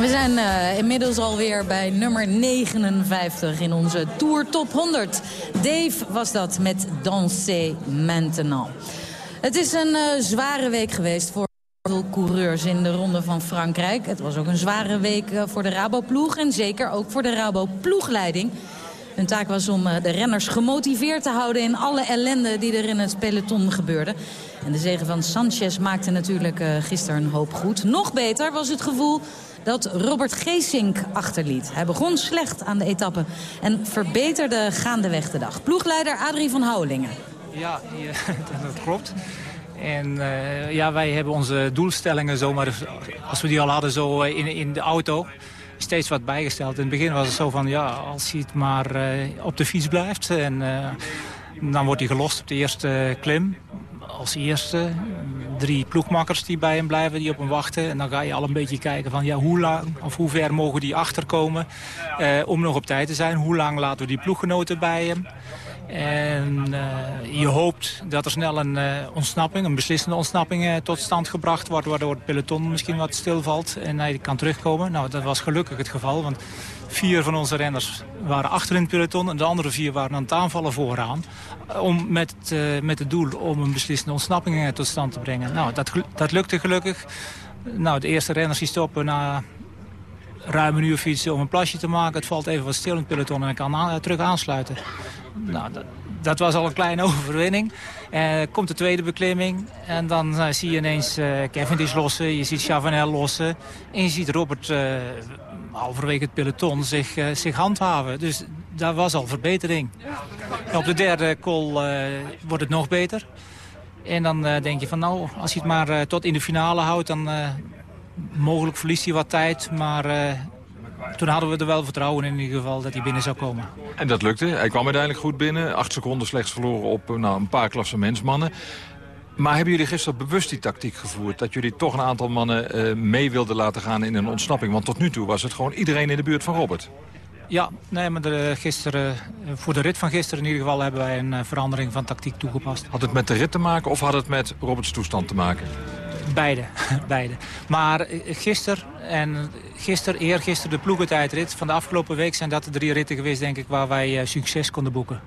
We zijn eh, inmiddels alweer bij nummer 59 in onze Tour Top 100. Dave was dat met Danser Maintenant. Het is een eh, zware week geweest voor veel coureurs in de Ronde van Frankrijk. Het was ook een zware week eh, voor de Rabo-ploeg en zeker ook voor de Rabo-ploegleiding. Hun taak was om de renners gemotiveerd te houden in alle ellende die er in het peloton gebeurde. En de zegen van Sanchez maakte natuurlijk gisteren een hoop goed. Nog beter was het gevoel dat Robert Geesink achterliet. Hij begon slecht aan de etappe en verbeterde gaandeweg de dag. Ploegleider Adrie van Houwelingen. Ja, ja, dat klopt. En eh, ja, wij hebben onze doelstellingen zomaar, als we die al hadden zo eh, in, in de auto, steeds wat bijgesteld. In het begin was het zo van, ja, als hij het maar eh, op de fiets blijft. En eh, dan wordt hij gelost op de eerste klim. Als eerste drie ploegmakkers die bij hem blijven, die op hem wachten. En dan ga je al een beetje kijken van, ja, hoe lang of hoe ver mogen die achterkomen eh, om nog op tijd te zijn. Hoe lang laten we die ploeggenoten bij hem. En eh, je hoopt dat er snel een eh, ontsnapping, een beslissende ontsnapping eh, tot stand gebracht wordt... waardoor het peloton misschien wat stilvalt en hij kan terugkomen. Nou, dat was gelukkig het geval, want vier van onze renners waren achter in het peloton... en de andere vier waren aan het aanvallen vooraan... Om met, eh, met het doel om een beslissende ontsnapping eh, tot stand te brengen. Nou, dat, dat lukte gelukkig. Nou, de eerste renners die stoppen na ruim een uur fietsen om een plasje te maken. Het valt even wat stil in het peloton en ik kan terug aansluiten. Nou, dat, dat was al een kleine overwinning. Eh, komt de tweede beklimming en dan eh, zie je ineens eh Cavendish lossen, je ziet Chavanel lossen... en je ziet Robert eh, halverwege het peloton zich, eh, zich handhaven. Dus daar was al verbetering. Op de derde call eh, wordt het nog beter. En dan eh, denk je van nou, als hij het maar eh, tot in de finale houdt... dan mogelijk verliest hij wat tijd, maar... toen hadden we er wel vertrouwen in ieder geval dat hij binnen zou komen. En dat lukte. Hij kwam uiteindelijk goed binnen. Acht seconden slechts verloren op nou, een paar klassementsmannen. Maar hebben jullie gisteren bewust die tactiek gevoerd? Dat jullie toch een aantal mannen mee wilden laten gaan in een ontsnapping? Want tot nu toe was het gewoon iedereen in de buurt van Robert. Ja, nee, maar de, gisteren, eh, voor de rit van gisteren in ieder geval hebben wij een eh, verandering van tactiek toegepast. Had het met de rit te maken of had het met Roberts toestand te maken? Beide, beide. Maar eh, gisteren en gisteren, eergisteren de ploegentijdrit van de afgelopen week zijn dat de drie ritten geweest denk ik waar wij eh, succes konden boeken.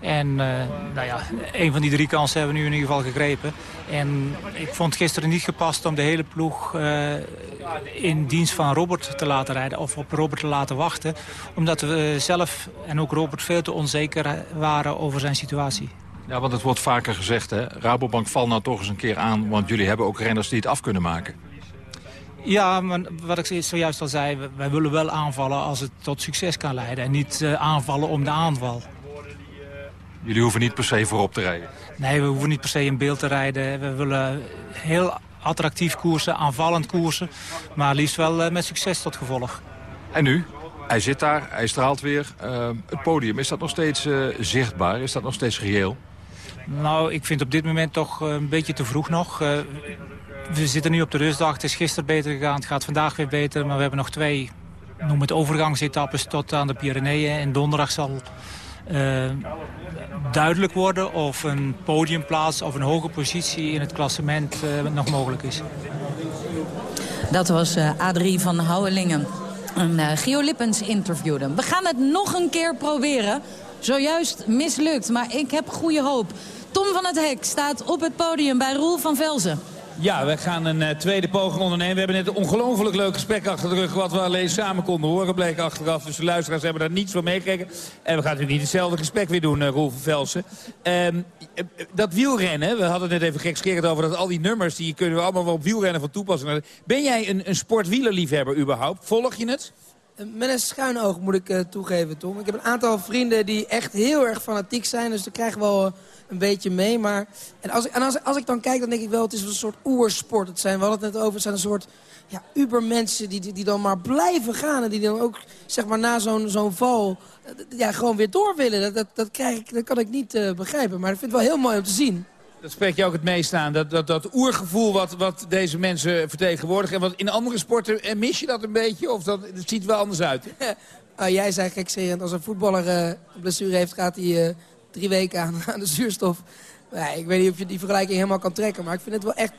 En eh, nou ja, een van die drie kansen hebben we nu in ieder geval gegrepen. En ik vond gisteren niet gepast om de hele ploeg eh, in dienst van Robert te laten rijden. Of op Robert te laten wachten. Omdat we zelf en ook Robert veel te onzeker waren over zijn situatie. Ja, want het wordt vaker gezegd, hè. Rabobank val nou toch eens een keer aan... want jullie hebben ook renners die het af kunnen maken. Ja, maar wat ik zojuist al zei, wij willen wel aanvallen als het tot succes kan leiden. En niet eh, aanvallen om de aanval. Jullie hoeven niet per se voorop te rijden. Nee, we hoeven niet per se in beeld te rijden. We willen heel attractief koersen, aanvallend koersen. Maar liefst wel eh, met succes tot gevolg. En nu? Hij zit daar, hij straalt weer. Eh, het podium, is dat nog steeds eh, zichtbaar? Is dat nog steeds reëel? Nou, ik vind op dit moment toch een beetje te vroeg nog. We zitten nu op de rustdag. Het is gisteren beter gegaan. Het gaat vandaag weer beter. Maar we hebben nog twee, noem het overgangsetappes tot aan de Pyreneeën. En donderdag zal duidelijk worden of een podiumplaats of een hoge positie in het klassement eh, nog mogelijk is. Dat was eh, Adrie van Houwelingen. En eh, Gio Lippens interviewde. We gaan het nog een keer proberen. Zojuist mislukt, maar ik heb goede hoop. Tom van het Hek staat op het podium bij Roel van Velzen. Ja, we gaan een eh, tweede poging ondernemen. We hebben net een ongelooflijk leuk gesprek achter de rug... wat we alleen samen konden horen, bleek achteraf. Dus de luisteraars hebben daar niets van meegekregen. En we gaan natuurlijk niet hetzelfde gesprek weer doen, uh, Roel Velsen. Ehm, eh, dat wielrennen, we hadden het net even gekscherend over... dat al die nummers, die kunnen we allemaal wel op wielrennen van toepassing. Ben jij een, een sportwielerliefhebber überhaupt? Volg je het? Met een schuin oog moet ik toegeven, Tom. Ik heb een aantal vrienden die echt heel erg fanatiek zijn. Dus daar krijgen we wel een beetje mee. Maar, en als, ik, en als, als ik dan kijk, dan denk ik wel, het is een soort oersport. Het zijn, we hadden het net over, het zijn een soort ja, ubermensen die, die, die dan maar blijven gaan. En die dan ook, zeg maar, na zo'n zo'n val, eh, ja, gewoon weer door willen. Dat, dat, dat, krijg ik, dat kan ik niet eh, begrijpen. Maar ik vind het wel heel mooi om te zien. Dat spreekt je ook het meest aan. Dat, dat, dat oergevoel wat, wat deze mensen vertegenwoordigen. En wat in andere sporten eh, mis je dat een beetje? Of dat, het ziet er wel anders uit? Ah, jij zei gekserend, als een voetballer een blessure heeft, gaat hij drie weken aan, aan de zuurstof. Ja, ik weet niet of je die vergelijking helemaal kan trekken, maar ik vind het wel echt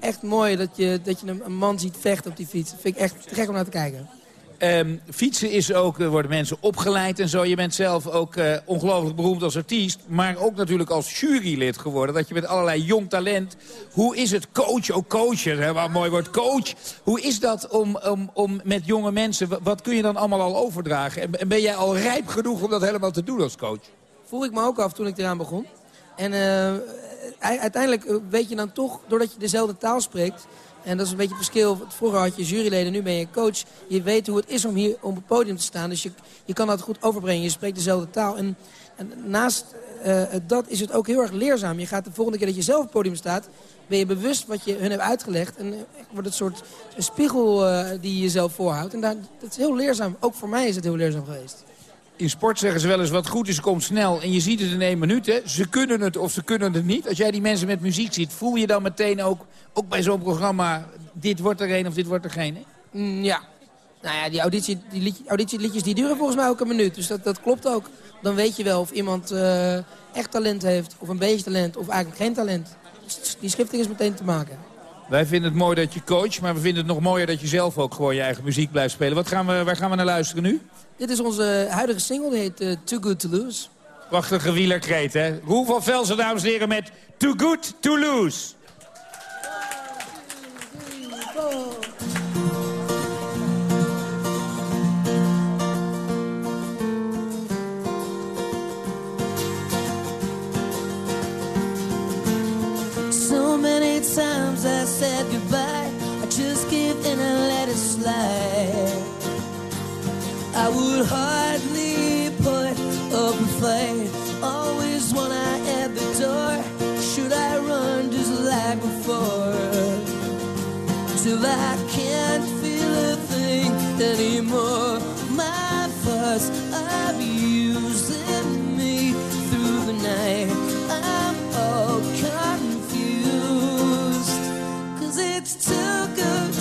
echt mooi dat je, dat je een, man ziet vechten op die fiets. Dat vind ik echt gek om naar te kijken. Ehm, fietsen is ook, er worden mensen opgeleid en zo. Je bent zelf ook eh, ongelooflijk beroemd als artiest. Maar ook natuurlijk als jurylid geworden. Dat je met allerlei jong talent... Hoe is het coach, ook coachen, hè, wat mooi woord, coach. Hoe is dat om, om, om met jonge mensen... wa- Wat kun je dan allemaal al overdragen? En, en ben jij al rijp genoeg om dat helemaal te doen als coach? Vroeg ik me ook af toen ik eraan begon. En eh, uiteindelijk eh, weet je dan toch, doordat je dezelfde taal spreekt... en dat is een beetje het verschil. Vroeger had je juryleden, nu ben je coach. Je weet hoe het is om hier op het podium te staan. Dus je, je kan dat goed overbrengen. Je spreekt dezelfde taal. En, naast eh, dat is het ook heel erg leerzaam. Je gaat de volgende keer dat je zelf op het podium staat... ben je bewust wat je hun hebt uitgelegd. En wordt het een soort spiegel die je jezelf voorhoudt. En dat is heel leerzaam. Ook voor mij is het heel leerzaam geweest. In sport zeggen ze wel eens wat goed is, komt snel. En je ziet het in één minuut. Hè. Ze kunnen het of ze kunnen het niet. Als jij die mensen met muziek ziet, voel je dan meteen ook, ook bij zo'n programma... dit wordt er een of dit wordt er geen? Hè? Mm, ja. Nou ja, die, auditie, die liedje- auditieliedjes die duren volgens mij ook een minuut. Dus dat, dat klopt ook. Dan weet je wel of iemand eh, echt talent heeft, of een beetje talent, of eigenlijk geen talent. Dus Die schifting is meteen te maken. Wij vinden het mooi dat je coach, maar we vinden het nog mooier dat je zelf ook gewoon je eigen muziek blijft spelen. Wat gaan we, waar gaan we naar luisteren nu? Dit is onze huidige single, die heet eh, Too Good To Lose. Prachtige wielerkreet, hè? Roel van Velsen, dames en heren, met Too Good To Lose. So many times I said goodbye. I just give in and let it slide. I would hardly put up a fight. Always when I at the door, should I run just like before? Till I can't feel a thing anymore. My thoughts are using me through the night. I'm all confused. Cause it's too good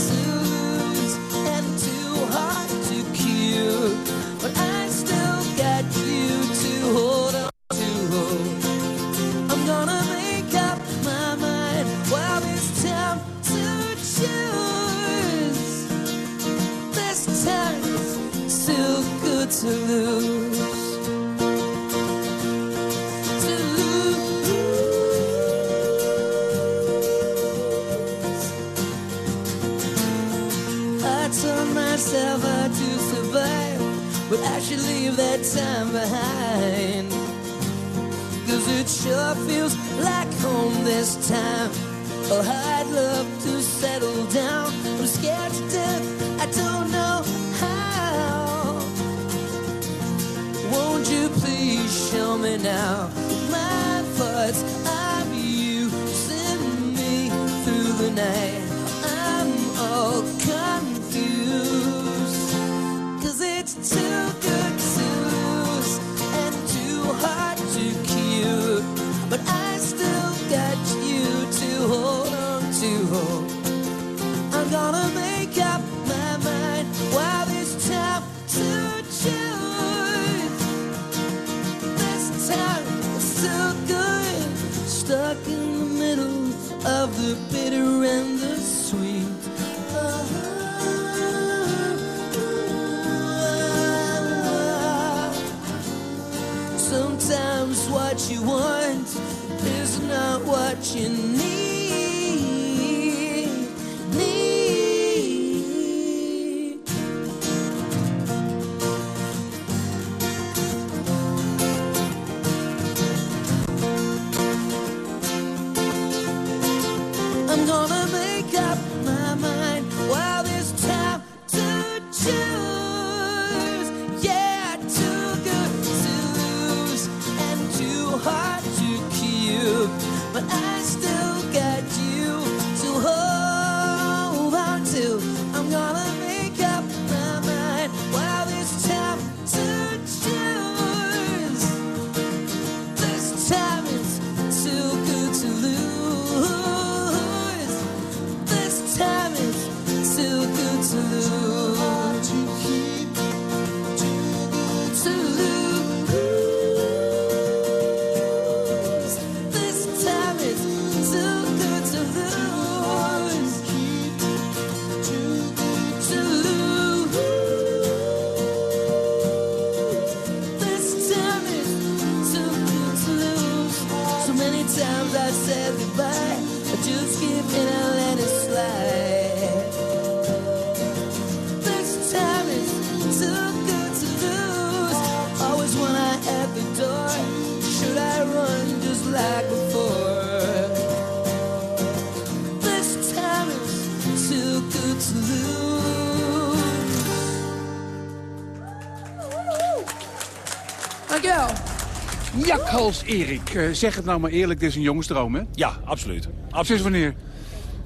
Eh, zeg het nou maar eerlijk, dit is een jongensdroom, hè? Ja, absoluut. Sinds wanneer?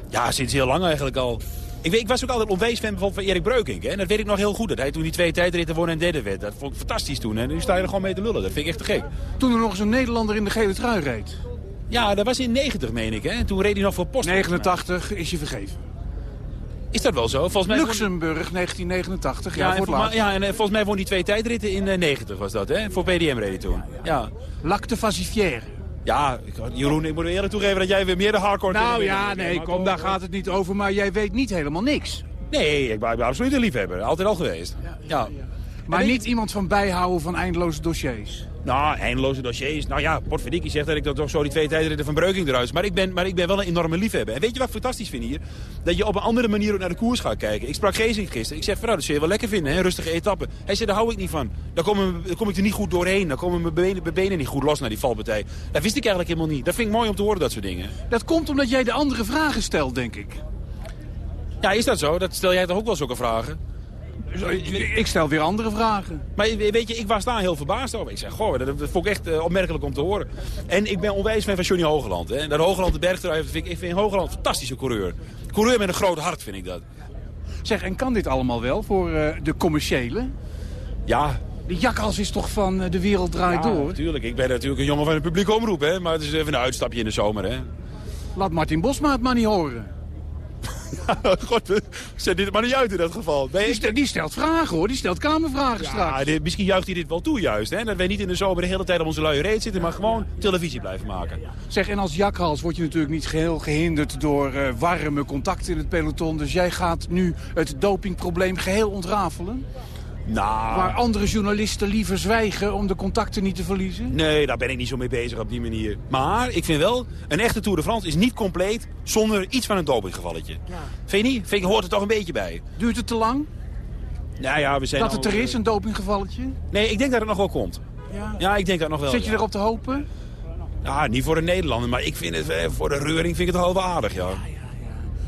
Ja, sinds heel lang eigenlijk al. Ik, weet, ik was ook altijd onwees fan bijvoorbeeld van Erik Breukink. Hè? En dat weet ik nog heel goed. Dat hij toen die twee tijdritten won en derde werd. Dat vond ik fantastisch toen. En nu sta je er gewoon mee te lullen. Dat vind ik echt te gek. Toen er nog eens een Nederlander in de gele trui reed. Ja, dat was in 90, meen ik. Hè? En toen reed hij nog voor Post. 89 is je vergeven. Is dat wel zo? Volgens mij Luxemburg, 1989, ja, Ja, en, voor vol- laat. ja, en eh, volgens mij won hij twee tijdritten in eh, 90 was dat, hè? Voor PDM reed hij toen. Ja. Lac de Vassifière. Ja, Jeroen, ik moet eerlijk toegeven dat jij weer meer de hardcore... Nou ja, nee, Maar kom, daar gaat het niet over, maar jij weet niet helemaal niks. Nee, ik ben, ik ben absoluut een liefhebber. Altijd al geweest. Ja. Maar En niet iemand van bijhouden van eindeloze dossiers. Nou, eindeloze dossiers. Nou ja, Potverdikkie zegt dat ik dat toch zo die twee tijdritten van Breuking eruit. Maar ik, ben, maar ik ben wel een enorme liefhebber. En weet je wat ik fantastisch vind hier? Dat je op een andere manier ook naar de koers gaat kijken. Ik sprak Geesink gisteren. Ik zeg, nou, dat zul je wel lekker vinden, hè? rustige etappen. Hij zei, daar hou ik niet van. Daar kom, daar kom ik er niet goed doorheen. Daar komen mijn benen, mijn benen niet goed los naar die valpartij. Dat wist ik eigenlijk helemaal niet. Dat vind ik mooi om te horen, dat soort dingen. Dat komt omdat jij de andere vragen stelt, denk ik. Ja, is dat zo? Dat stel jij toch ook wel zulke vragen? Ik stel weer andere vragen. Maar weet je, ik was daar heel verbaasd over. Ik zeg, goh, dat, dat vond ik echt eh, opmerkelijk om te horen. En ik ben onwijs fan van Johnny Hogeland. Hè. Dat Hogeland de bergtrui heeft, vind ik, ik vind Hogeland een fantastische coureur. Coureur met een groot hart, vind ik dat. Zeg, en kan dit allemaal wel voor eh, de commerciële? Ja. Die jakhals is toch van eh, de wereld draait Ja, door? natuurlijk. Ik ben natuurlijk een jongen van de publieke omroep, hè. Maar het is even een uitstapje in de zomer, hè. Laat Martin Bosma het maar niet horen. God, zet dit maar niet uit in dat geval. Nee, Die, ik- stel- die stelt vragen hoor, die stelt kamervragen Ja, straks. dit- misschien juicht hij dit wel toe juist, hè. Dat wij niet in de zomer de hele tijd op onze luie reet zitten, maar gewoon televisie blijven maken. Zeg, en als jakhals word je natuurlijk niet geheel gehinderd door eh, warme contacten in het peloton. Dus jij gaat nu het dopingprobleem geheel ontrafelen? Nou... Waar andere journalisten liever zwijgen om de contacten niet te verliezen? Nee, daar ben ik niet zo mee bezig op die manier. Maar ik vind wel, een echte Tour de France is niet compleet zonder iets van een dopinggevalletje. Vind je niet? Vind ik, hoort er toch een beetje bij. Duurt het te lang? Nou ja, we zijn Dat al- het er is, een dopinggevalletje? Nee, ik denk dat het nog wel komt. Ja. Ja, ik denk dat nog wel. Zit je ja. erop te hopen? Ja, niet voor een Nederlander, maar ik vind het, eh, voor de reuring vind ik het wel aardig, ja.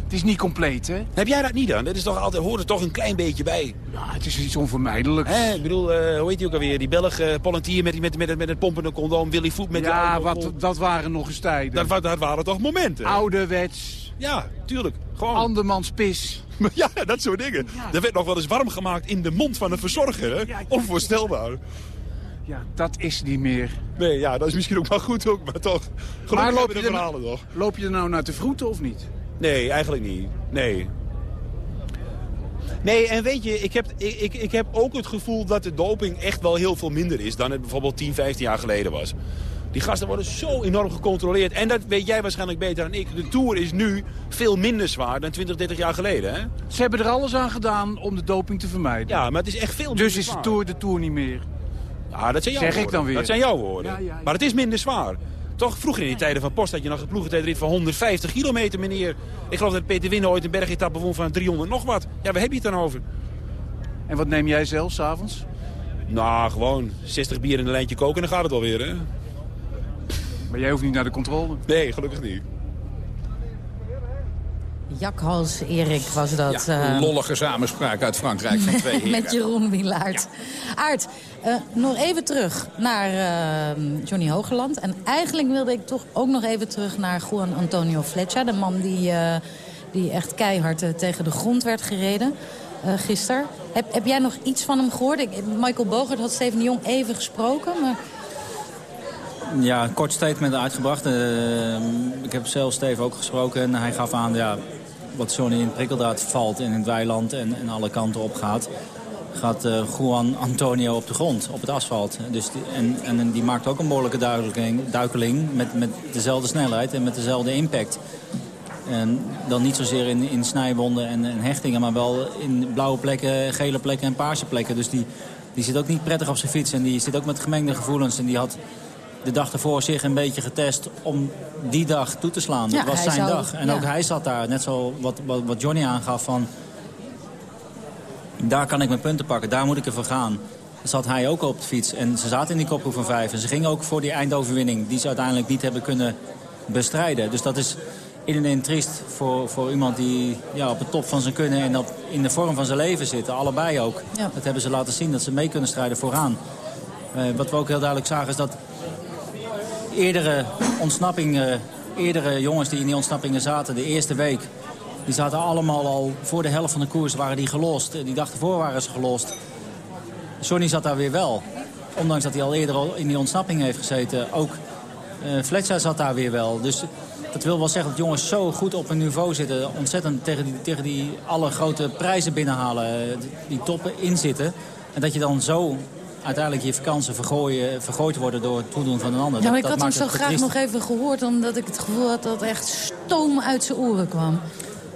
Het is niet compleet, hè? Heb jij dat niet dan? Dat is toch altijd, hoort er toch een klein beetje bij. Ja, het is iets onvermijdelijks. Hè, ik bedoel, eh, hoe heet die ook alweer? Die Belg, Pollentier met, met, met, met het pompende condoom, Willy Voet met ja, wat, dat waren nog eens tijden. dat, dat waren toch momenten? Ouderwets. Ja, tuurlijk. Gewoon. Andermans pis. Ja, dat soort dingen. Er werd nog wel eens warm gemaakt in de mond van een verzorger. Hè? Onvoorstelbaar. Ja, dat is niet meer. Nee, ja, dat is misschien ook wel goed ook, maar toch. Gelukkig Maar loop je, de er, verhalen nog. loop je er nou naar te vroeten of niet? Nee, eigenlijk niet. Nee. Nee, en weet je, ik heb, ik, ik, ik heb ook het gevoel dat de doping echt wel heel veel minder is dan het bijvoorbeeld 10, 15 jaar geleden was. Die gasten worden zo enorm gecontroleerd. En dat weet jij waarschijnlijk beter dan ik. De Tour is nu veel minder zwaar dan 20, 30 jaar geleden. Hè? Ze hebben er alles aan gedaan om de doping te vermijden. Ja, maar het is echt veel minder Dus is de. Tour de Tour niet meer. Ja, dat zijn jouw Zeg ik dan weer. Dat zijn jouw woorden. Ja, ja, ja. Maar het is minder zwaar. Toch, vroeger in die tijden van Post had je nog een ploegentijdrit van 150 kilometer, meneer. Ik geloof dat Peter Winnen ooit een bergetappe won van 300 nog wat. Ja, waar heb je het dan over? En wat neem jij zelf s'avonds? Nou, gewoon 60 bier in een lijntje koken en dan gaat het wel weer, hè? Maar jij hoeft niet naar de controle. Nee, gelukkig niet. Jakhals Erik was dat. Ja, eh, lollige samenspraak uit Frankrijk van twee heren. Met Jeroen Wielaert. Aart, eh, nog even terug naar eh, Johnny Hogeland. En eigenlijk wilde ik toch ook nog even terug naar Juan Antonio Fletcher. De man die, eh, die echt keihard eh, tegen de grond werd gereden gisteren. Heb, heb jij nog iets van hem gehoord? Michael Bogert had Steven Jong even gesproken. Maar... Ja, een kort statement uitgebracht. Ik heb zelf Steve ook gesproken en hij gaf aan ja, wat Johnny in prikkeldraad valt in het weiland en, en alle kanten op gaat. Gaat eh, Juan Antonio op de grond, op het asfalt. Dus die, en, en die maakt ook een behoorlijke duikeling, duikeling met, met dezelfde snelheid en met dezelfde impact. En dan niet zozeer in, in snijwonden en, en hechtingen, maar wel in blauwe plekken, gele plekken en paarse plekken. Dus die, die zit ook niet prettig op zijn fiets en die zit ook met gemengde gevoelens. En die had de dag ervoor zich een beetje getest om die dag toe te slaan. Ja, dat was zijn zou- dag. En ja. ook hij zat daar, net zo wat, wat, wat Johnny aangaf van... daar kan ik mijn punten pakken, daar moet ik ervoor gaan. Zat hij ook op de fiets en ze zaten in die kopgroep van vijf. En ze gingen ook voor die eindoverwinning die ze uiteindelijk niet hebben kunnen bestrijden. Dus dat is in en in triest voor, voor iemand die ja, op de top van zijn kunnen... en op, in de vorm van zijn leven zitten, allebei ook. Ja. Dat hebben ze laten zien, dat ze mee kunnen strijden vooraan. Eh, wat we ook heel duidelijk zagen is dat eerdere ontsnappingen, eerdere jongens die in die ontsnappingen zaten, de eerste week, die zaten allemaal al voor de helft van de koers waren die gelost. Die dag ervoor waren ze gelost. Johnny zat daar weer wel. Ondanks dat hij al eerder in die ontsnapping heeft gezeten. Ook eh Fletcher zat daar weer wel. Dus dat wil wel zeggen dat jongens zo goed op hun niveau zitten. Ontzettend tegen die, tegen die alle grote prijzen binnenhalen. eh, Die toppen inzitten. En dat je dan zo uiteindelijk je vakantie vergooien, vergooid worden door het toedoen van een ander. Ja, maar Dat- ik dat had hem zo graag nog even gehoord... omdat ik het gevoel had dat echt stoom uit zijn oren kwam.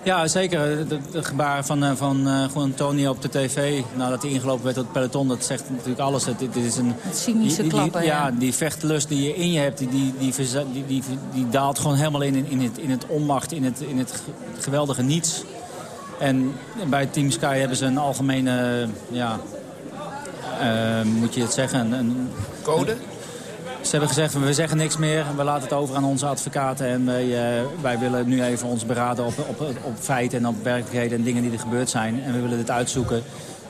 Ja, zeker. De, de gebaar van, eh, van eh, gewoon Tony op de tv, nadat hij ingelopen werd tot het peloton, dat zegt natuurlijk alles. Het, dit is een cynische klappen, ja. ja. die vechtlust die je in je hebt, die, die, die, die, die, die daalt gewoon helemaal in, in, het, in het onmacht, in het, in het ge- geweldige niets. En bij Team Sky hebben ze een algemene, ja, eh, moet je het zeggen, een, een Code? Ze hebben gezegd, we zeggen niks meer. We laten het over aan onze advocaten. En wij, eh, wij willen nu even ons beraden op, op, op feiten en op werkelijkheden en dingen die er gebeurd zijn. En we willen dit uitzoeken.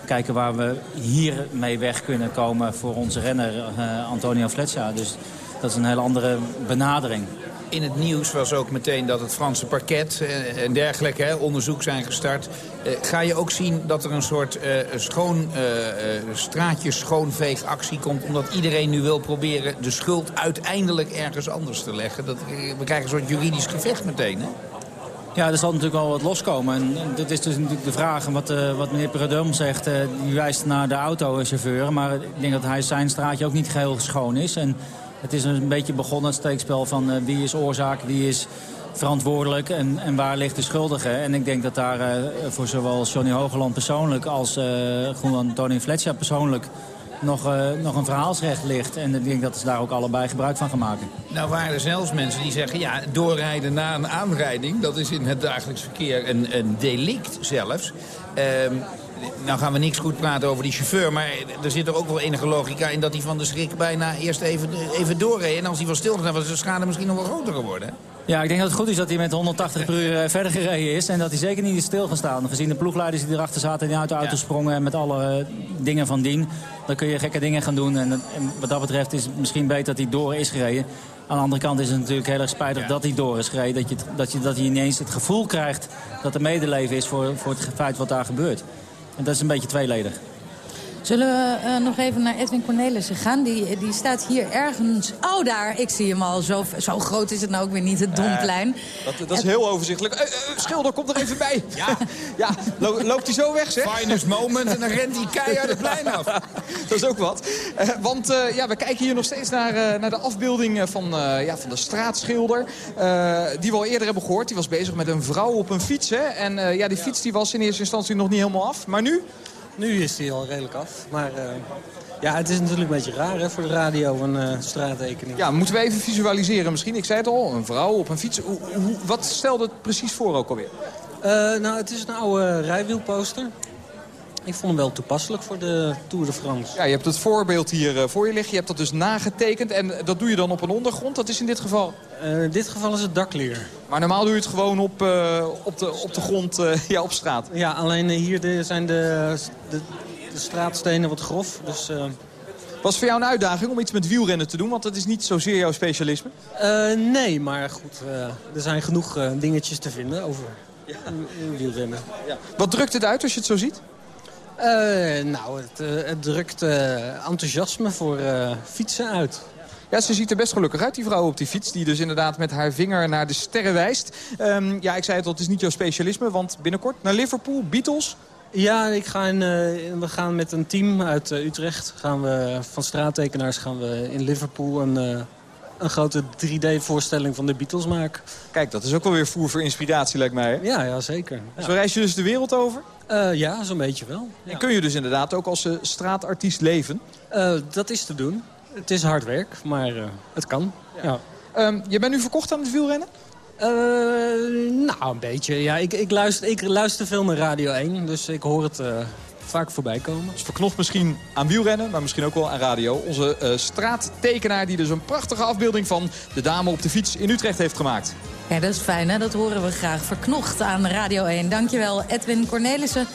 Kijken waar we hiermee weg kunnen komen voor onze renner eh, Antonio Fletcher. Dus dat is een hele andere benadering. In het nieuws was ook meteen dat het Franse parket eh, en dergelijke hè, onderzoek zijn gestart. Eh, ga je ook zien dat er een soort eh, schoon, straatjes schoonveegactie komt... omdat iedereen nu wil proberen de schuld uiteindelijk ergens anders te leggen? Dat, we krijgen een soort juridisch gevecht meteen, hè? Ja, er zal natuurlijk wel wat loskomen. En dit is dus natuurlijk de vraag. En wat, wat meneer Predum zegt, die wijst naar de autochauffeur. Maar ik denk dat hij zijn straatje ook niet geheel schoon is. En het is een beetje begonnen, het steekspel van eh, wie is oorzaak, wie is verantwoordelijk en, en waar ligt de schuldige. En ik denk dat daar eh, voor zowel Johnny Hogeland persoonlijk als eh Groenland Tony Fletcher persoonlijk nog, nog een verhaalsrecht ligt. En ik denk dat ze daar ook allebei gebruik van gaan maken. Nou waren er zelfs mensen die zeggen... ja, doorrijden na een aanrijding... dat is in het dagelijks verkeer een, een delict zelfs. Ehm, nou gaan we niks goed praten over die chauffeur... maar er zit er ook wel enige logica in... dat hij van de schrik bijna eerst even, even doorreed. En als hij was, dan was de schade misschien nog wel groter geworden. hè? Ja, ik denk dat het goed is dat hij met 180 per uur eh, verder gereden is. En dat hij zeker niet is stilgestaan. Gezien de ploegleiders die erachter zaten en die uit de auto sprongen... en met alle eh, dingen van dien. Dan kun je gekke dingen gaan doen. En, en wat dat betreft is het misschien beter dat hij door is gereden. Aan de andere kant is het natuurlijk heel erg spijtig dat hij door is gereden. Dat je, dat, je, dat je ineens het gevoel krijgt dat er medeleven is voor, voor het feit wat daar gebeurt. Dat is een beetje tweeledig. Zullen we eh, nog even naar Edwin Cornelissen gaan? Die, die staat hier ergens... Oh, daar, ik zie hem al. Zo, zo groot is het nou ook weer niet, het Domplein. Dat, dat is heel overzichtelijk. Eh, eh, Schilder, kom er even bij. Ja, ja lo- loopt hij zo weg, zeg? Finest moment en dan rent hij keihard het plein af. Dat is ook wat. Eh, want eh, ja, we kijken hier nog steeds naar, eh, naar de afbeelding eh, van, eh, ja, van de straatschilder. eh, die we al eerder hebben gehoord. Die was bezig met een vrouw op een fiets. Hè? En eh, ja, die fiets die was in eerste instantie nog niet helemaal af. Maar nu? Nu is die al redelijk af. Maar eh, ja, het is natuurlijk een beetje raar hè, voor de radio, een eh straattekening. Ja, moeten we even visualiseren misschien. Ik zei het al, een vrouw op een fiets. Hoe, hoe- wat stelde het precies voor ook alweer? Eh, nou, het is een oude rijwielposter. Ik vond hem wel toepasselijk voor de Tour de France. Ja, je hebt het voorbeeld hier eh, voor je liggen. Je hebt dat dus nagetekend. En dat doe je dan op een ondergrond. Dat is in dit geval? Eh, in dit geval is het dakleer. Maar normaal doe je het gewoon op, eh, op, de, op de grond, ja, op straat. Ja, alleen hier de, zijn de, de, de straatstenen wat grof. Dus, Was voor jou een uitdaging om iets met wielrennen te doen? Want dat is niet zozeer jouw specialisme. nee, maar goed, er zijn genoeg dingetjes te vinden over ja. wielrennen. Wat drukt het uit als je het zo ziet? Eh, nou, het, eh, het drukt eh, enthousiasme voor fietsen uit. Ja, ze ziet er best gelukkig uit, die vrouw op die fiets. Die dus inderdaad met haar vinger naar de sterren wijst. Ehm, ja, ik zei het al, het is niet jouw specialisme. Want binnenkort naar Liverpool, Beatles. Ja, ik ga in, we gaan met een team uit Utrecht. Gaan we, van straattekenaars gaan we in Liverpool een, een grote 3D-voorstelling van de Beatles maken. Kijk, dat is ook wel weer voer voor inspiratie, lijkt mij. Hè? Ja, ja zeker. Ja. Zo reis je dus de wereld over? Eh, ja, zo'n beetje wel. En kun je dus inderdaad ook als eh, straatartiest leven? Eh, dat is te doen. Het is hard werk, maar het kan. Ja. Ehm, je bent nu verkocht aan het wielrennen? Nou, een beetje. Ja, ik, ik, luister, ik luister veel naar Radio 1, dus ik hoor het vaak voorbij komen. Dus verknocht misschien aan wielrennen, maar misschien ook wel aan radio. Onze eh, straattekenaar die dus een prachtige afbeelding van de dame op de fiets in Utrecht heeft gemaakt. Ja, dat is fijn, hè? dat horen we graag. Verknocht aan Radio 1. Dankjewel, Edwin Cornelissen.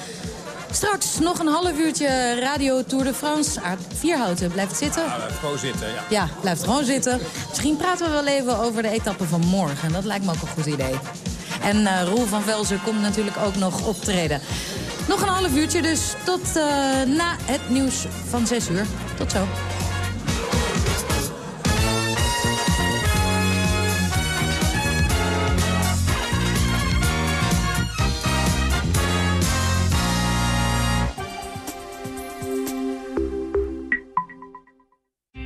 Straks nog een half uurtje Radio Tour de France. Aard Vierhouten, blijft zitten? Ja, blijf gewoon zitten, ja. Ja, blijft gewoon zitten. Misschien praten we wel even over de etappe van morgen. Dat lijkt me ook een goed idee. En eh Roel van Velzen komt natuurlijk ook nog optreden. Nog een half uurtje dus tot eh, na het nieuws van 6 uur. Tot zo.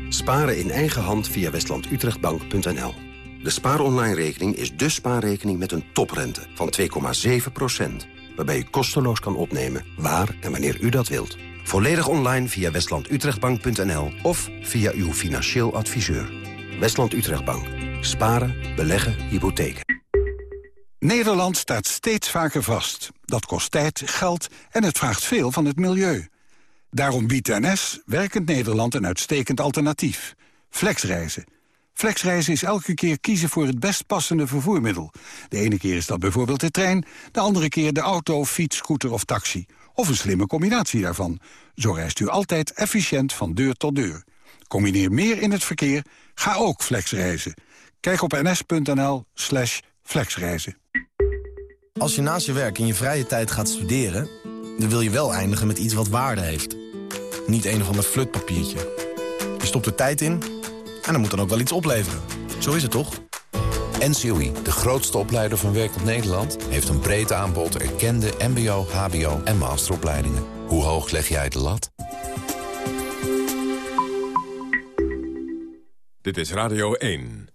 Sparen in eigen hand via westlandutrechtbank.nl. De spaaronline-rekening is de spaarrekening met een toprente van 2,7%. Waarbij u kosteloos kan opnemen waar en wanneer u dat wilt. Volledig online via westlandutrechtbank.nl of via uw financieel adviseur. Westland Utrechtbank. Sparen, beleggen, hypotheken. Nederland staat steeds vaker vast. Dat kost tijd, geld en het vraagt veel van het milieu. Daarom biedt NS Werkend Nederland een uitstekend alternatief. Flexreizen. Flexreizen is elke keer kiezen voor het best passende vervoermiddel. De ene keer is dat bijvoorbeeld de trein, de andere keer de auto, fiets, scooter of taxi. Of een slimme combinatie daarvan. Zo reist u altijd efficiënt van deur tot deur. Combineer meer in het verkeer, ga ook flexreizen. Kijk op ns.nl slash flexreizen. Als je naast je werk in je vrije tijd gaat studeren... dan wil je wel eindigen met iets wat waarde heeft. Niet een of ander flutpapiertje. Je stopt er tijd in en dan moet dan ook wel iets opleveren. Zo is het toch? NCOI, de grootste opleider van werkend Nederland... heeft een breed aanbod erkende mbo, hbo en masteropleidingen. Hoe hoog leg jij de lat? Dit is Radio 1.